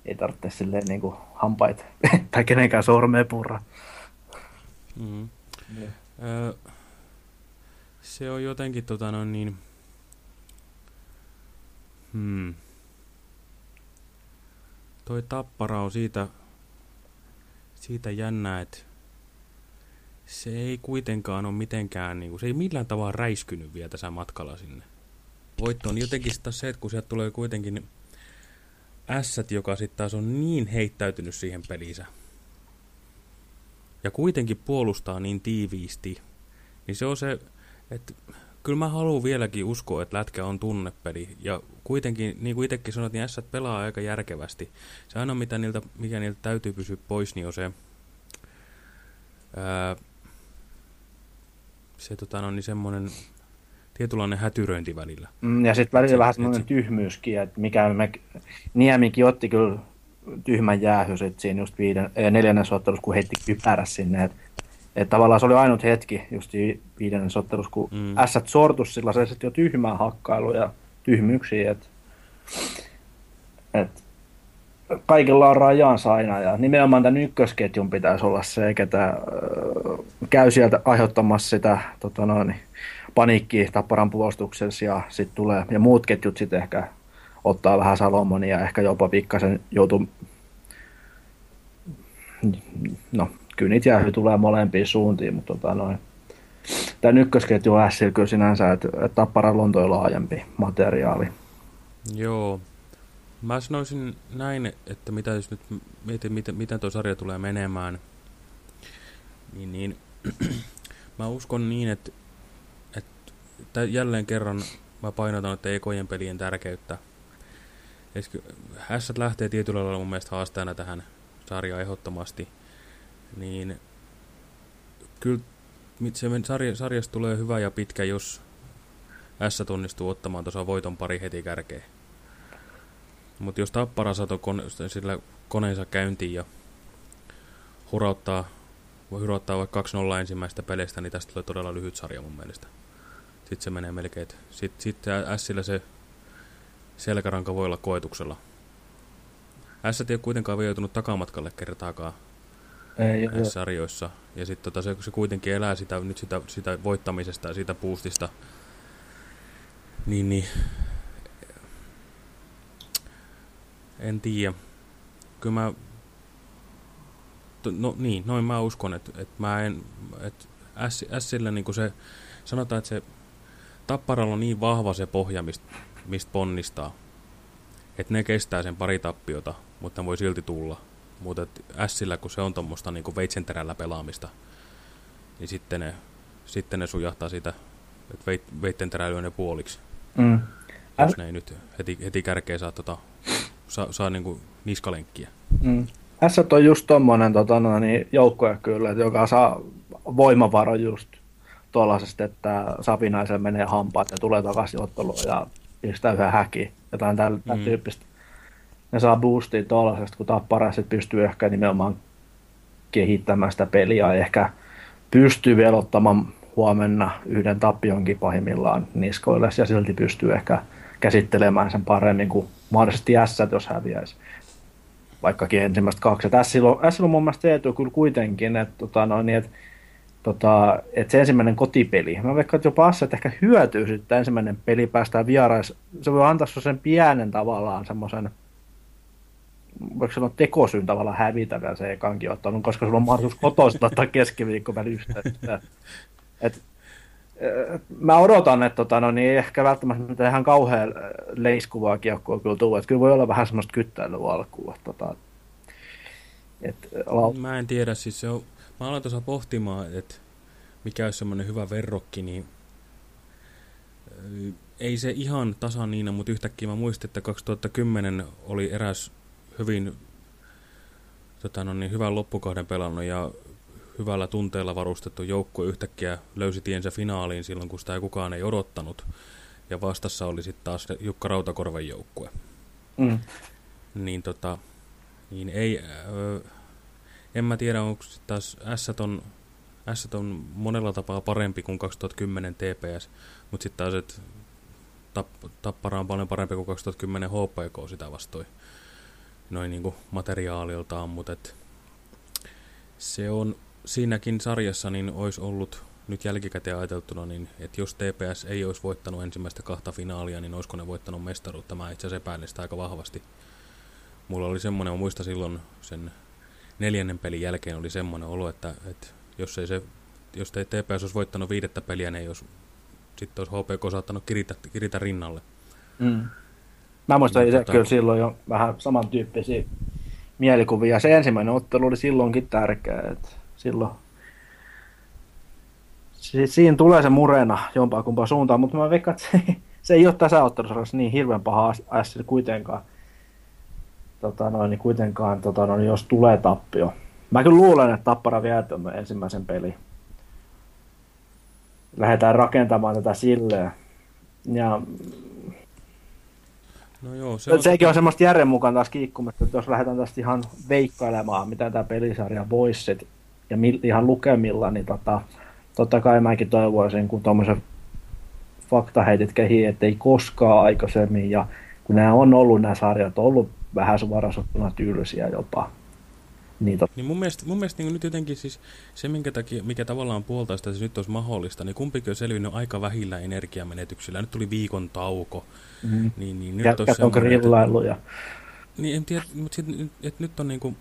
Speaker 7: Ei tarvitse silleen niin kuin hampait tai kenenkään sormeen purra.
Speaker 6: Mm. Yeah. Ö, se on jotenkin tota noin niin, Hmm. Toi tappara on siitä, siitä jännä, että se ei kuitenkaan ole mitenkään, niin kuin, se ei millään tavalla räiskynyt vielä tässä matkalla sinne. Voitto on jotenkin se, että kun sieltä tulee kuitenkin ässät, joka sitten taas on niin heittäytynyt siihen peliinsä. Ja kuitenkin puolustaa niin tiiviisti, niin se on se, että kyllä mä haluan vieläkin uskoa, että lätkä on tunnepeli. Ja kuitenkin, niin kuin itsekin sanoit, niin S pelaa aika järkevästi. Se aina, mitä niiltä, mikä niiltä täytyy pysyä pois, niin on se, ää, se tota, no, niin semmoinen tietynlainen hätyröinti välillä.
Speaker 7: Mm, ja sitten välillä se, vähän semmoinen se... tyhmyyskin, että mikä me, Niemikin otti kyllä tyhmän jäähy siinä just viiden, neljännessä ottelussa, kun heitti kypärä sinne, että että tavallaan se oli ainut hetki just viidennen sottelussa, kun mm. ässät sortus sillä se jo tyhmää hakkailuja ja tyhmyyksiä. Et, et, kaikilla on rajansa aina ja nimenomaan tämän ykkösketjun pitäisi olla se, ketä äh, käy sieltä aiheuttamassa sitä tota noin, paniikkiä tapparan puolustuksessa ja sitten tulee, ja muut ketjut sitten ehkä ottaa vähän Salomonia, ehkä jopa pikkasen joutuu no, kyllä niitä jäähy tulee molempiin suuntiin, mutta tota noin. Tämä ykkösketju Sillä kyllä sinänsä, että, Tappara Lontoilla laajempi materiaali.
Speaker 6: Joo. Mä sanoisin näin, että mitä jos nyt mietin, miten, miten tuo sarja tulee menemään, niin, niin mä uskon niin, että, että jälleen kerran mä painotan, että ekojen pelien tärkeyttä. Hässät lähtee tietyllä lailla mun mielestä haasteena tähän sarjaan ehdottomasti niin kyllä se sarja, sarjasta tulee hyvä ja pitkä, jos S tunnistuu ottamaan tuossa voiton pari heti kärkeen. Mutta jos Tappara sato kone, sillä koneensa käyntiin ja hurauttaa, voi hurauttaa vaikka 2-0 ensimmäistä peleistä, niin tästä tulee todella lyhyt sarja mun mielestä. Sitten se menee melkein. Sitten sit Sillä se selkäranka voi olla koetuksella. S ei ole kuitenkaan vielä joutunut takamatkalle kertaakaan
Speaker 7: ei,
Speaker 6: sarjoissa. Ja sitten tota, se, se kuitenkin elää sitä, nyt sitä, sitä voittamisesta ja siitä boostista. Niin, niin. En tiedä. Kyllä mä... No niin, noin mä uskon, että, että mä en... Että Sillä niin se... Sanotaan, että se Tapparalla on niin vahva se pohja, mistä mist ponnistaa. Että ne kestää sen pari tappiota, mutta ne voi silti tulla. Mutta Sillä, kun se on tuommoista niin veitsenterällä pelaamista, niin sitten ne, sitten ne sujahtaa sitä, että veit, veitsenterä lyö ne puoliksi. Mm. Jos ne ei nyt heti, heti kärkeä saa, tota, saa, saa niin kuin niskalenkkiä.
Speaker 7: Mm. S on just tuommoinen tota, no, niin joukkoja kyllä, joka saa voimavaron just tuollaisesta, että Savinaisen menee hampaat ja tulee takaisin otteluun ja pistää yhden häkiin. Jotain tällä mm. tyyppistä ne saa boostia tuollaisesta, kun tappara sitten pystyy ehkä nimenomaan kehittämään sitä peliä ehkä pystyy vielä ottamaan huomenna yhden tappionkin pahimmillaan niskoille ja silti pystyy ehkä käsittelemään sen paremmin kuin mahdollisesti S, jos häviäisi. Vaikkakin ensimmäistä kaksi. Tässä on, S on mun mielestä etu kyllä kuitenkin, että, tota, no, niin, että, tota, että se ensimmäinen kotipeli. Mä veikkaan, että jopa että ehkä hyötyy sitten ensimmäinen peli päästään vierais. Se voi antaa sen pienen tavallaan semmoisen voiko sanoa tekosyyn tavallaan hävitä vielä se ekankin ottanut, koska sulla on mahdollisuus kotoista ottaa keskiviikko välistä. Et, mä odotan, että tota, no, niin ehkä välttämättä ihan kauhean leiskuvaa kiekkoa kyllä tuu. Että kyllä voi olla vähän semmoista kyttäilyä alkuun. Että, tota,
Speaker 6: et, Mä en tiedä, siis se on, mä aloin tuossa pohtimaan, että mikä olisi semmoinen hyvä verrokki, niin ei se ihan tasan niin, mutta yhtäkkiä mä muistin, että 2010 oli eräs hyvin tota, no niin, hyvän loppukohden pelannut ja hyvällä tunteella varustettu joukkue yhtäkkiä löysi tiensä finaaliin silloin, kun sitä ei kukaan ei odottanut. Ja vastassa oli sitten taas Jukka Rautakorven joukkue. Mm. Niin tota, niin ei, ö, en mä tiedä, onko taas S on, S on monella tapaa parempi kuin 2010 TPS, mutta sitten taas, että tapp, Tappara on paljon parempi kuin 2010 HPK sitä vastoin noin niin materiaaliltaan, mutta et se on siinäkin sarjassa niin olisi ollut nyt jälkikäteen ajateltuna, niin että jos TPS ei olisi voittanut ensimmäistä kahta finaalia, niin olisiko ne voittanut mestaruutta? Mä itse asiassa epäilen sitä aika vahvasti. Mulla oli semmoinen, mä muistan silloin sen neljännen pelin jälkeen oli semmoinen olo, että, että jos ei se jos ei TPS olisi voittanut viidettä peliä, niin olisi, sitten olisi HPK saattanut kiritä, kiritä rinnalle.
Speaker 7: Mm. Mä muistan itse tota... kyllä silloin jo vähän samantyyppisiä mielikuvia. Se ensimmäinen ottelu oli silloinkin tärkeä. Että silloin si- siinä tulee se murena jompaa kumpaa suuntaan, mutta mä veikkaan, että se, se ei ole tasaottelusarjassa niin hirveän paha asia kuitenkaan. Tota noin, niin kuitenkaan, tota noin, jos tulee tappio. Mä kyllä luulen, että Tappara vie ensimmäisen pelin. Lähdetään rakentamaan tätä silleen. Ja
Speaker 6: No joo,
Speaker 7: se on... Sekin on semmoista järjen mukaan taas kiikkumista, että jos lähdetään tästä ihan veikkailemaan, mitä tämä pelisarja voisi ja ihan lukemilla, niin tota, totta kai mäkin toivoisin, kun tuommoisen faktaheitit kehii, että ei koskaan aikaisemmin, ja kun nämä on ollut nämä sarjat, on ollut vähän suoraan tyylisiä jopa,
Speaker 6: niin, tot... niin mun mielestä, mun mielestä niin nyt jotenkin siis se, minkä takia, mikä tavallaan puoltaa sitä, että se nyt olisi mahdollista, niin kumpikin on selvinnyt aika vähillä energiamenetyksillä. Nyt tuli viikon tauko.
Speaker 7: Mm. Niin, niin nyt olisi on grillailuja.
Speaker 6: Niin en tiedä, mutta sit, et nyt on niinku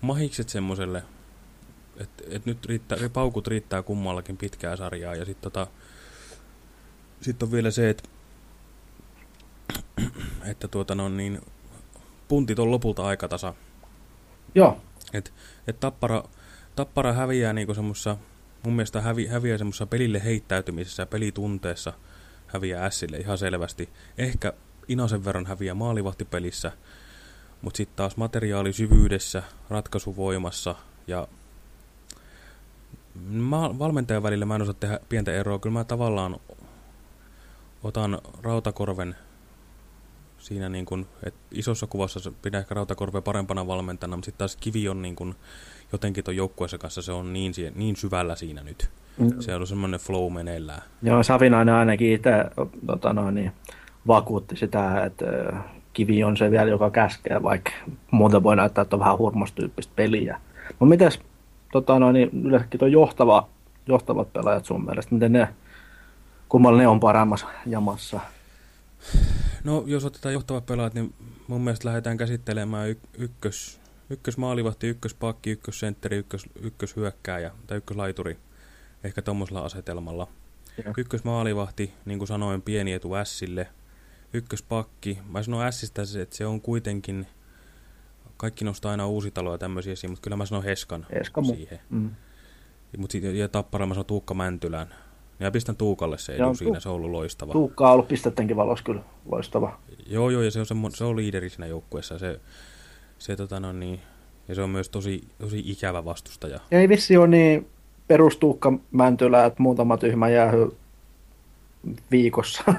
Speaker 6: mahikset semmoiselle, että et nyt riittää, paukut riittää kummallakin pitkää sarjaa. Ja sitten tota, sit on vielä se, että että tuota no niin, puntit on lopulta aikatasa.
Speaker 7: Joo.
Speaker 6: Et, et tappara, tappara häviää niinku semmossa, mun mielestä hävi, häviää semmossa pelille heittäytymisessä ja pelitunteessa häviää Sille ihan selvästi. Ehkä Inasen verran häviää maalivahtipelissä, mutta sitten taas materiaalisyvyydessä, ratkaisuvoimassa ja mä, valmentajan välillä mä en osaa tehdä pientä eroa. Kyllä mä tavallaan otan Rautakorven siinä niin kuin, että isossa kuvassa pidän ehkä Rautakorve parempana valmentajana, mutta sitten taas Kivi on niin kuin, jotenkin tuon joukkueessa kanssa se on niin, niin syvällä siinä nyt. Mm. Se on semmoinen flow meneillään.
Speaker 7: Joo, Savinainen ainakin itse tota noin, niin, vakuutti sitä, että Kivi on se vielä, joka käskee, vaikka muuten voi näyttää, että on vähän hurmostyyppistä peliä. Mutta mitäs tota noin, niin yleensäkin tuo johtava, johtavat pelaajat sun mielestä, miten ne, kummalla ne on paremmassa jamassa?
Speaker 6: No, jos otetaan johtavat pelaajat, niin mun mielestä lähdetään käsittelemään y ykkös, ykkösmaalivahti, ykköspakki, ykkössentteri, ykkös, ykköshyökkääjä tai ykköslaituri. Ehkä tuommoisella asetelmalla. Ja. Ykkösmaalivahti, niin kuin sanoin, pieni etu Sille. Ykköspakki, mä sanon Sistä, että se on kuitenkin, kaikki nostaa aina uusitaloja tämmöisiä esiin, mutta kyllä mä sanon Heskan
Speaker 7: Heska
Speaker 6: siihen. Mm. Mut sit, ja Tappara mä sanon Tuukka Mäntylän. Ja pistän Tuukalle se edu siinä, se on ollut loistava.
Speaker 7: Tuukka on ollut pistettenkin valossa kyllä loistava.
Speaker 6: Joo, joo, ja se on, semmo, se on liideri siinä joukkueessa. Se, se, tota, no, niin, ja se on myös tosi, tosi ikävä vastustaja.
Speaker 7: Ja ei vissi ole niin perustuukka Mäntylä, että muutama tyhmä jäähy viikossa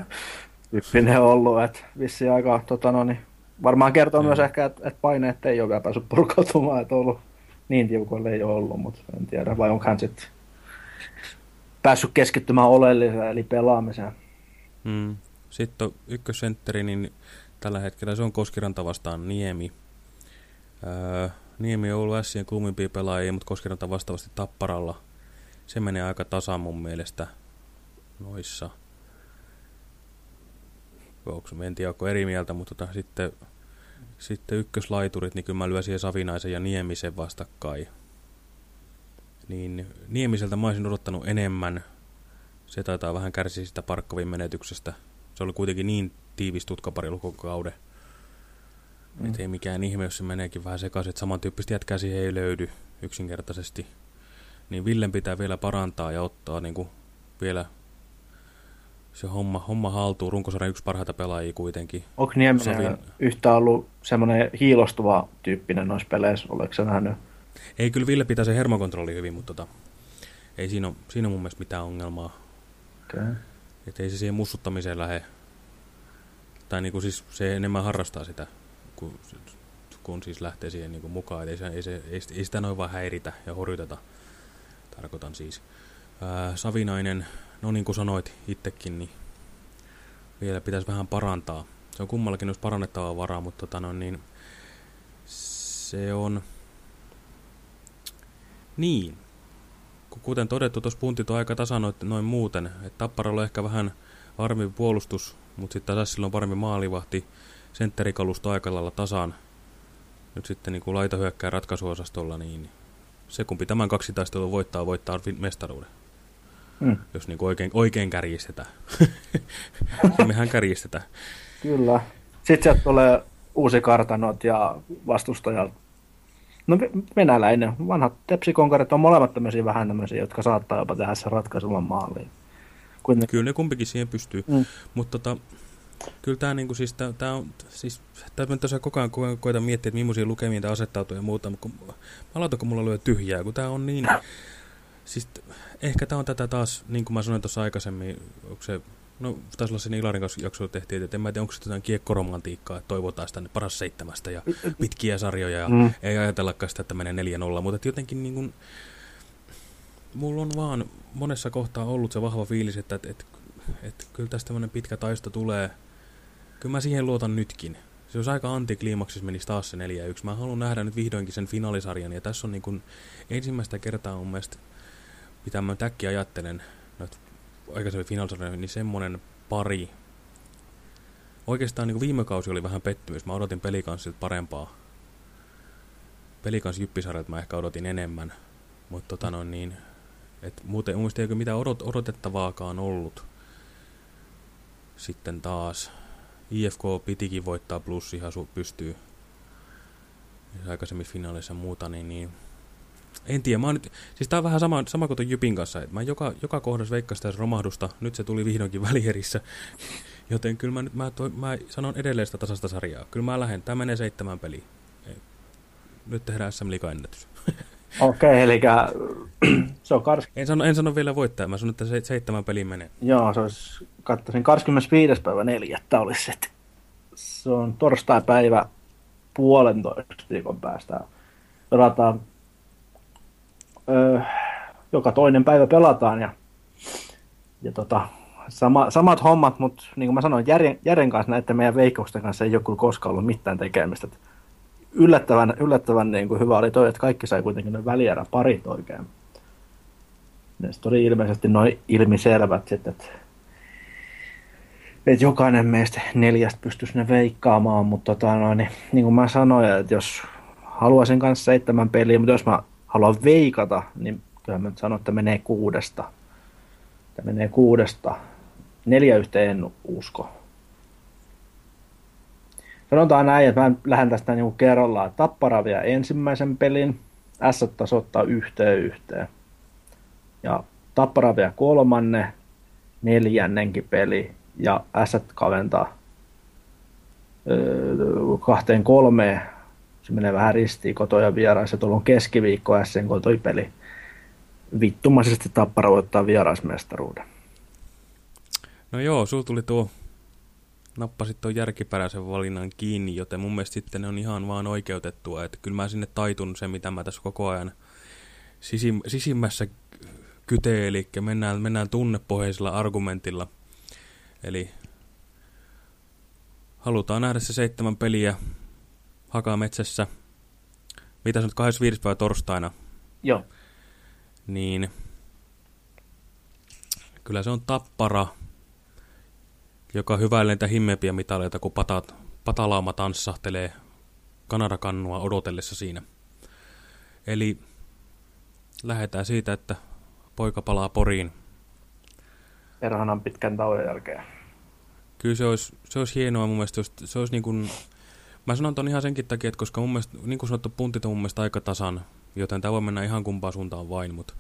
Speaker 7: tyyppinen ollut, että vissi aika, tota, no, niin, varmaan kertoo ja. myös ehkä, että, että paineet ei ole vielä päässyt purkautumaan, että ollut niin tiukoille ei ole ollut, mutta en tiedä, vai onko hän sitten päässyt keskittymään oleelliseen, eli pelaamiseen.
Speaker 6: Mm. Sitten on ykkössentteri, niin tällä hetkellä se on Koskiranta vastaan Niemi. Öö, Niemi on ollut Sien kuumimpia pelaajia, mutta Koskiranta vastaavasti Tapparalla. Se menee aika tasan mun mielestä noissa. Onko, en tiedä, onko eri mieltä, mutta tota, sitten sitten ykköslaiturit, niin kyllä mä lyösin Savinaisen ja Niemisen vastakkain. Niin Niemiseltä mä olisin odottanut enemmän. Se taitaa vähän kärsiä sitä Parkkovin menetyksestä. Se oli kuitenkin niin tiivis tutkapari lukukauden. Mm. Että ei mikään ihme, jos se meneekin vähän sekaisin, että samantyyppistä jätkää siihen ei löydy yksinkertaisesti. Niin Villen pitää vielä parantaa ja ottaa niin kuin vielä se homma, homma haltuu. Runkosarjan yksi parhaita pelaajia kuitenkin.
Speaker 7: Onko Nieminen Savin... yhtä ollut semmoinen hiilostuva tyyppinen noissa peleissä? Oletko se nähnyt?
Speaker 6: Ei, kyllä Ville pitää se hermokontrolli hyvin, mutta tota, ei siinä ole, siinä ole mun mielestä mitään ongelmaa.
Speaker 7: Okay.
Speaker 6: Että ei se siihen mussuttamiseen lähde. Tai niinku siis se enemmän harrastaa sitä, kun, kun siis lähtee siihen niinku mukaan. ei, se, ei, se, ei, ei sitä noin vaan häiritä ja horjuteta. Tarkoitan siis. Ää, Savinainen, no niin kuin sanoit itsekin, niin vielä pitäisi vähän parantaa. Se on kummallakin olisi parannettavaa varaa, mutta tota no, niin se on... Niin. Kuten todettu, tuossa puntit on aika tasan noin muuten. Että Tapparalla on ehkä vähän varmi puolustus, mutta sitten taas silloin paremmin maalivahti. Sentterikalusto aika lailla tasan. Nyt sitten niin kuin laitahyökkää ratkaisuosastolla, niin se kumpi tämän kaksi taistelua voittaa, voittaa mestaruuden. Mm. Jos niin oikein, oikein kärjistetään. Mehän kärjistetään.
Speaker 7: Kyllä. Sitten sieltä tulee uusi kartanot ja vastustajat. No venäläinen, vanhat tepsikonkarit on molemmat tämmöisiä vähän tämmöisiä, jotka saattaa jopa tehdä sen ratkaisevan maaliin.
Speaker 6: Kuitenkin... Kyllä ne kumpikin siihen pystyy, mm. mutta tota, kyllä tämä niinku siis, tää, tää on, siis, tää tosiaan koko ajan ko koitan miettiä, että millaisia lukemia tämä asettautuu ja muuta, mutta kun, mä kun mulla lyö tyhjää, kun tämä on niin, siis ehkä tämä on tätä taas, niin kuin mä sanoin tuossa aikaisemmin, onko se, no taisi olla sen Ilarin kanssa jakso tehtiin, että en mä tiedä, onko se jotain kiekkoromantiikkaa, että toivotaan sitä paras seitsemästä ja pitkiä sarjoja ja mm. ei ajatellakaan sitä, että menee 4-0, mutta jotenkin niin kuin, mulla on vaan monessa kohtaa ollut se vahva fiilis, että, että, että, että kyllä tästä tämmöinen pitkä taisto tulee, kyllä mä siihen luotan nytkin. Se olisi aika antikliimaksi, menisi taas se 4-1. Mä haluan nähdä nyt vihdoinkin sen finaalisarjan, ja tässä on niin kuin ensimmäistä kertaa mun mielestä mitä mä täkki ajattelen noita aikaisemmin finaalsarjoja, niin semmonen pari. Oikeastaan niin viime kausi oli vähän pettymys. Mä odotin pelikanssilta parempaa. Pelikans Jyppisarjalta mä ehkä odotin enemmän. Mutta tota no niin, et muuten muista eikö mitään odot, odotettavaakaan ollut. Sitten taas IFK pitikin voittaa plus ihan pystyy. Aikaisemmin finaalissa muuta, niin, niin en tiedä, mä nyt, siis tää on vähän sama, sama kuin Jypin kanssa, että mä joka, joka kohdassa veikkasin romahdusta, nyt se tuli vihdoinkin välierissä, joten kyllä mä nyt, mä, toi, mä sanon edelleen sitä tasasta sarjaa, kyllä mä lähden, tämä menee seitsemän peliä, nyt tehdään SM ennätys.
Speaker 7: Okei, eli se on kars...
Speaker 6: En sano, en sano vielä voittaa, mä sanon, että se, seitsemän peliä menee.
Speaker 7: Joo, se olisi, katsoisin 25. päivä neljättä olisi, että se on torstai-päivä puolentoista viikon päästä. Pelataan öö, joka toinen päivä pelataan ja, ja tota, sama, samat hommat, mutta niin kuin mä sanoin, Jären, Jären kanssa näiden meidän veikkausten kanssa ei ole koskaan ollut mitään tekemistä. yllättävän, yllättävän niin kuin hyvä oli toi, että kaikki sai kuitenkin ne välierä parit oikein. Ne oli ilmeisesti noin ilmiselvät sitten, että, että jokainen meistä neljästä pystyisi ne veikkaamaan, mutta tota, no, niin, niin kuin mä sanoin, että jos haluaisin kanssa seitsemän peliä, mutta jos mä haluan veikata, niin kyllä mä sanon, että menee kuudesta. Että menee kuudesta. Neljä yhteen en usko. Sanotaan näin, että mä lähden tästä niin kerrallaan. Tappara vielä ensimmäisen pelin, S tasoittaa yhteen yhteen. Ja Tappara vielä kolmanne, neljännenkin peli ja S kaventaa öö, kahteen kolmeen se menee vähän ristiin kotoja vieraissa. Tuolla on keskiviikko SN kotoipeli. Vittumaisesti Tappara voittaa vieraismestaruuden.
Speaker 6: No joo, sulla tuli tuo, nappasit tuon järkiperäisen valinnan kiinni, joten mun mielestä sitten ne on ihan vaan oikeutettua. Että kyllä mä sinne taitun se, mitä mä tässä koko ajan sisim, sisimmässä kyteen, eli mennään, mennään tunnepohjaisella argumentilla. Eli halutaan nähdä se seitsemän peliä Hakametsässä. Mitä se nyt 25. päivä torstaina?
Speaker 7: Joo.
Speaker 6: Niin kyllä se on tappara, joka hyväilee niitä himmepiä mitaleita, kun patat, patalauma tanssahtelee Kanadakannua odotellessa siinä. Eli lähdetään siitä, että poika palaa Poriin.
Speaker 7: Perhanan pitkän tauon jälkeen.
Speaker 6: Kyllä se olisi, se olisi hienoa mun mielestä, jos se olisi niin kuin, mä sanon ton ihan senkin takia, että koska mun mielestä, niin kuin sanottu, puntit on mun mielestä aika tasan, joten tämä voi mennä ihan kumpaan suuntaan vain, mutta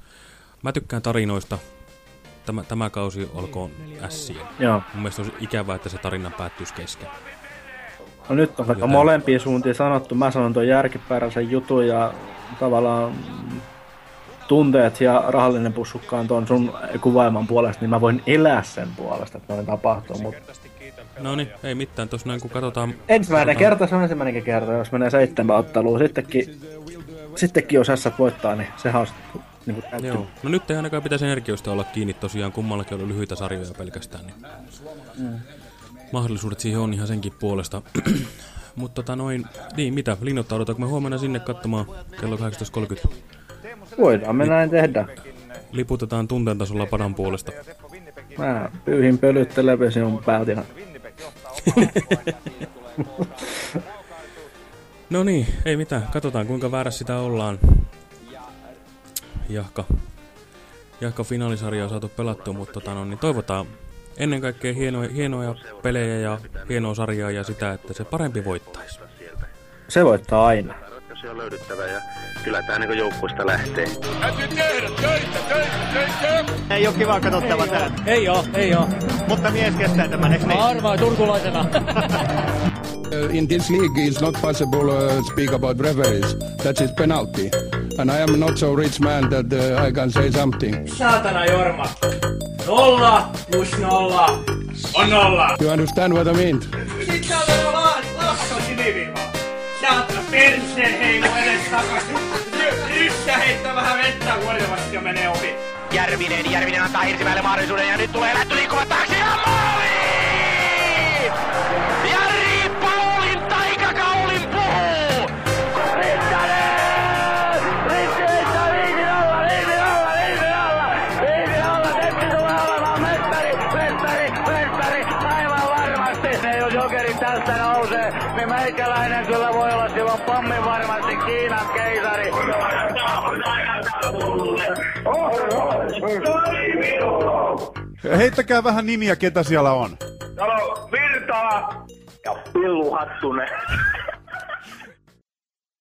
Speaker 6: mä tykkään tarinoista, tämä, tämä kausi olkoon ässiä.
Speaker 7: Joo.
Speaker 6: Mun mielestä olisi ikävää, että se tarina päättyisi kesken.
Speaker 7: No nyt on vaikka molempia suuntia sanottu. Mä sanon tuon järkiperäisen jutun ja tavallaan tunteet ja rahallinen pussukka on tuon sun kuvaiman puolesta, niin mä voin elää sen puolesta, että noin tapahtuu. Mutta
Speaker 6: No niin, ei mitään, tuossa näin kun katsotaan...
Speaker 7: ensimmäinen kerta, se on ensimmäinenkin kerta, jos menee seitsemän otteluun. Sittenkin, sittenkin jos S voittaa, niin sehän on niin kuin.
Speaker 6: Joo. No nyt ei ainakaan pitäisi energioista olla kiinni tosiaan, kummallakin oli lyhyitä sarjoja pelkästään. Niin
Speaker 7: Mm.
Speaker 6: mahdollisuudet siihen on ihan senkin puolesta. Mutta tota noin, niin mitä, linnoittaudutaanko me huomenna sinne katsomaan kello 18.30?
Speaker 7: Voidaan me näin tehdä.
Speaker 6: Liputetaan tunteen tasolla padan puolesta.
Speaker 7: Mä pyyhin pölyt television päältä ja
Speaker 6: No niin, ei mitään. Katsotaan kuinka väärässä sitä ollaan. Jahka, jahka finaalisarja on saatu pelattua, mutta tota, no, niin toivotaan ennen kaikkea hienoja, hienoja pelejä ja hienoa sarjaa ja sitä, että se parempi voittaisi.
Speaker 7: se voittaa aina.
Speaker 1: Ratkaisuja on löydyttävä ja kyllä tämä niin joukkueesta lähtee.
Speaker 4: Täytyy tehdä töitä, töitä, töitä!
Speaker 5: Ei oo kiva katsottava tää.
Speaker 8: Ei oo, ei oo.
Speaker 5: Mutta mies kestää tämän, eikö niin?
Speaker 8: Arvaa turkulaisena.
Speaker 9: in this league it's not possible to speak about referees. That is penalty. And I am not so rich man that uh, I can say something.
Speaker 8: Saatana Jorma. Nolla plus nolla on nolla.
Speaker 9: You understand what I mean?
Speaker 8: Sitten on vielä laan, lakko siniviivaa. Saatana perseen heilu edes takas. Ryssä heittää vähän vettä huolivasti ja menee ohi.
Speaker 2: Järvinen, Järvinen antaa Hirsimäelle mahdollisuuden ja nyt tulee lähtö liikkuva taakse ja maali! Meikäläinen kyllä voi olla silloin pommin varmasti Kiinan keisari.
Speaker 10: Heittäkää vähän nimiä, ketä siellä on.
Speaker 1: Täällä on Virtala ja Pillu Hattunen.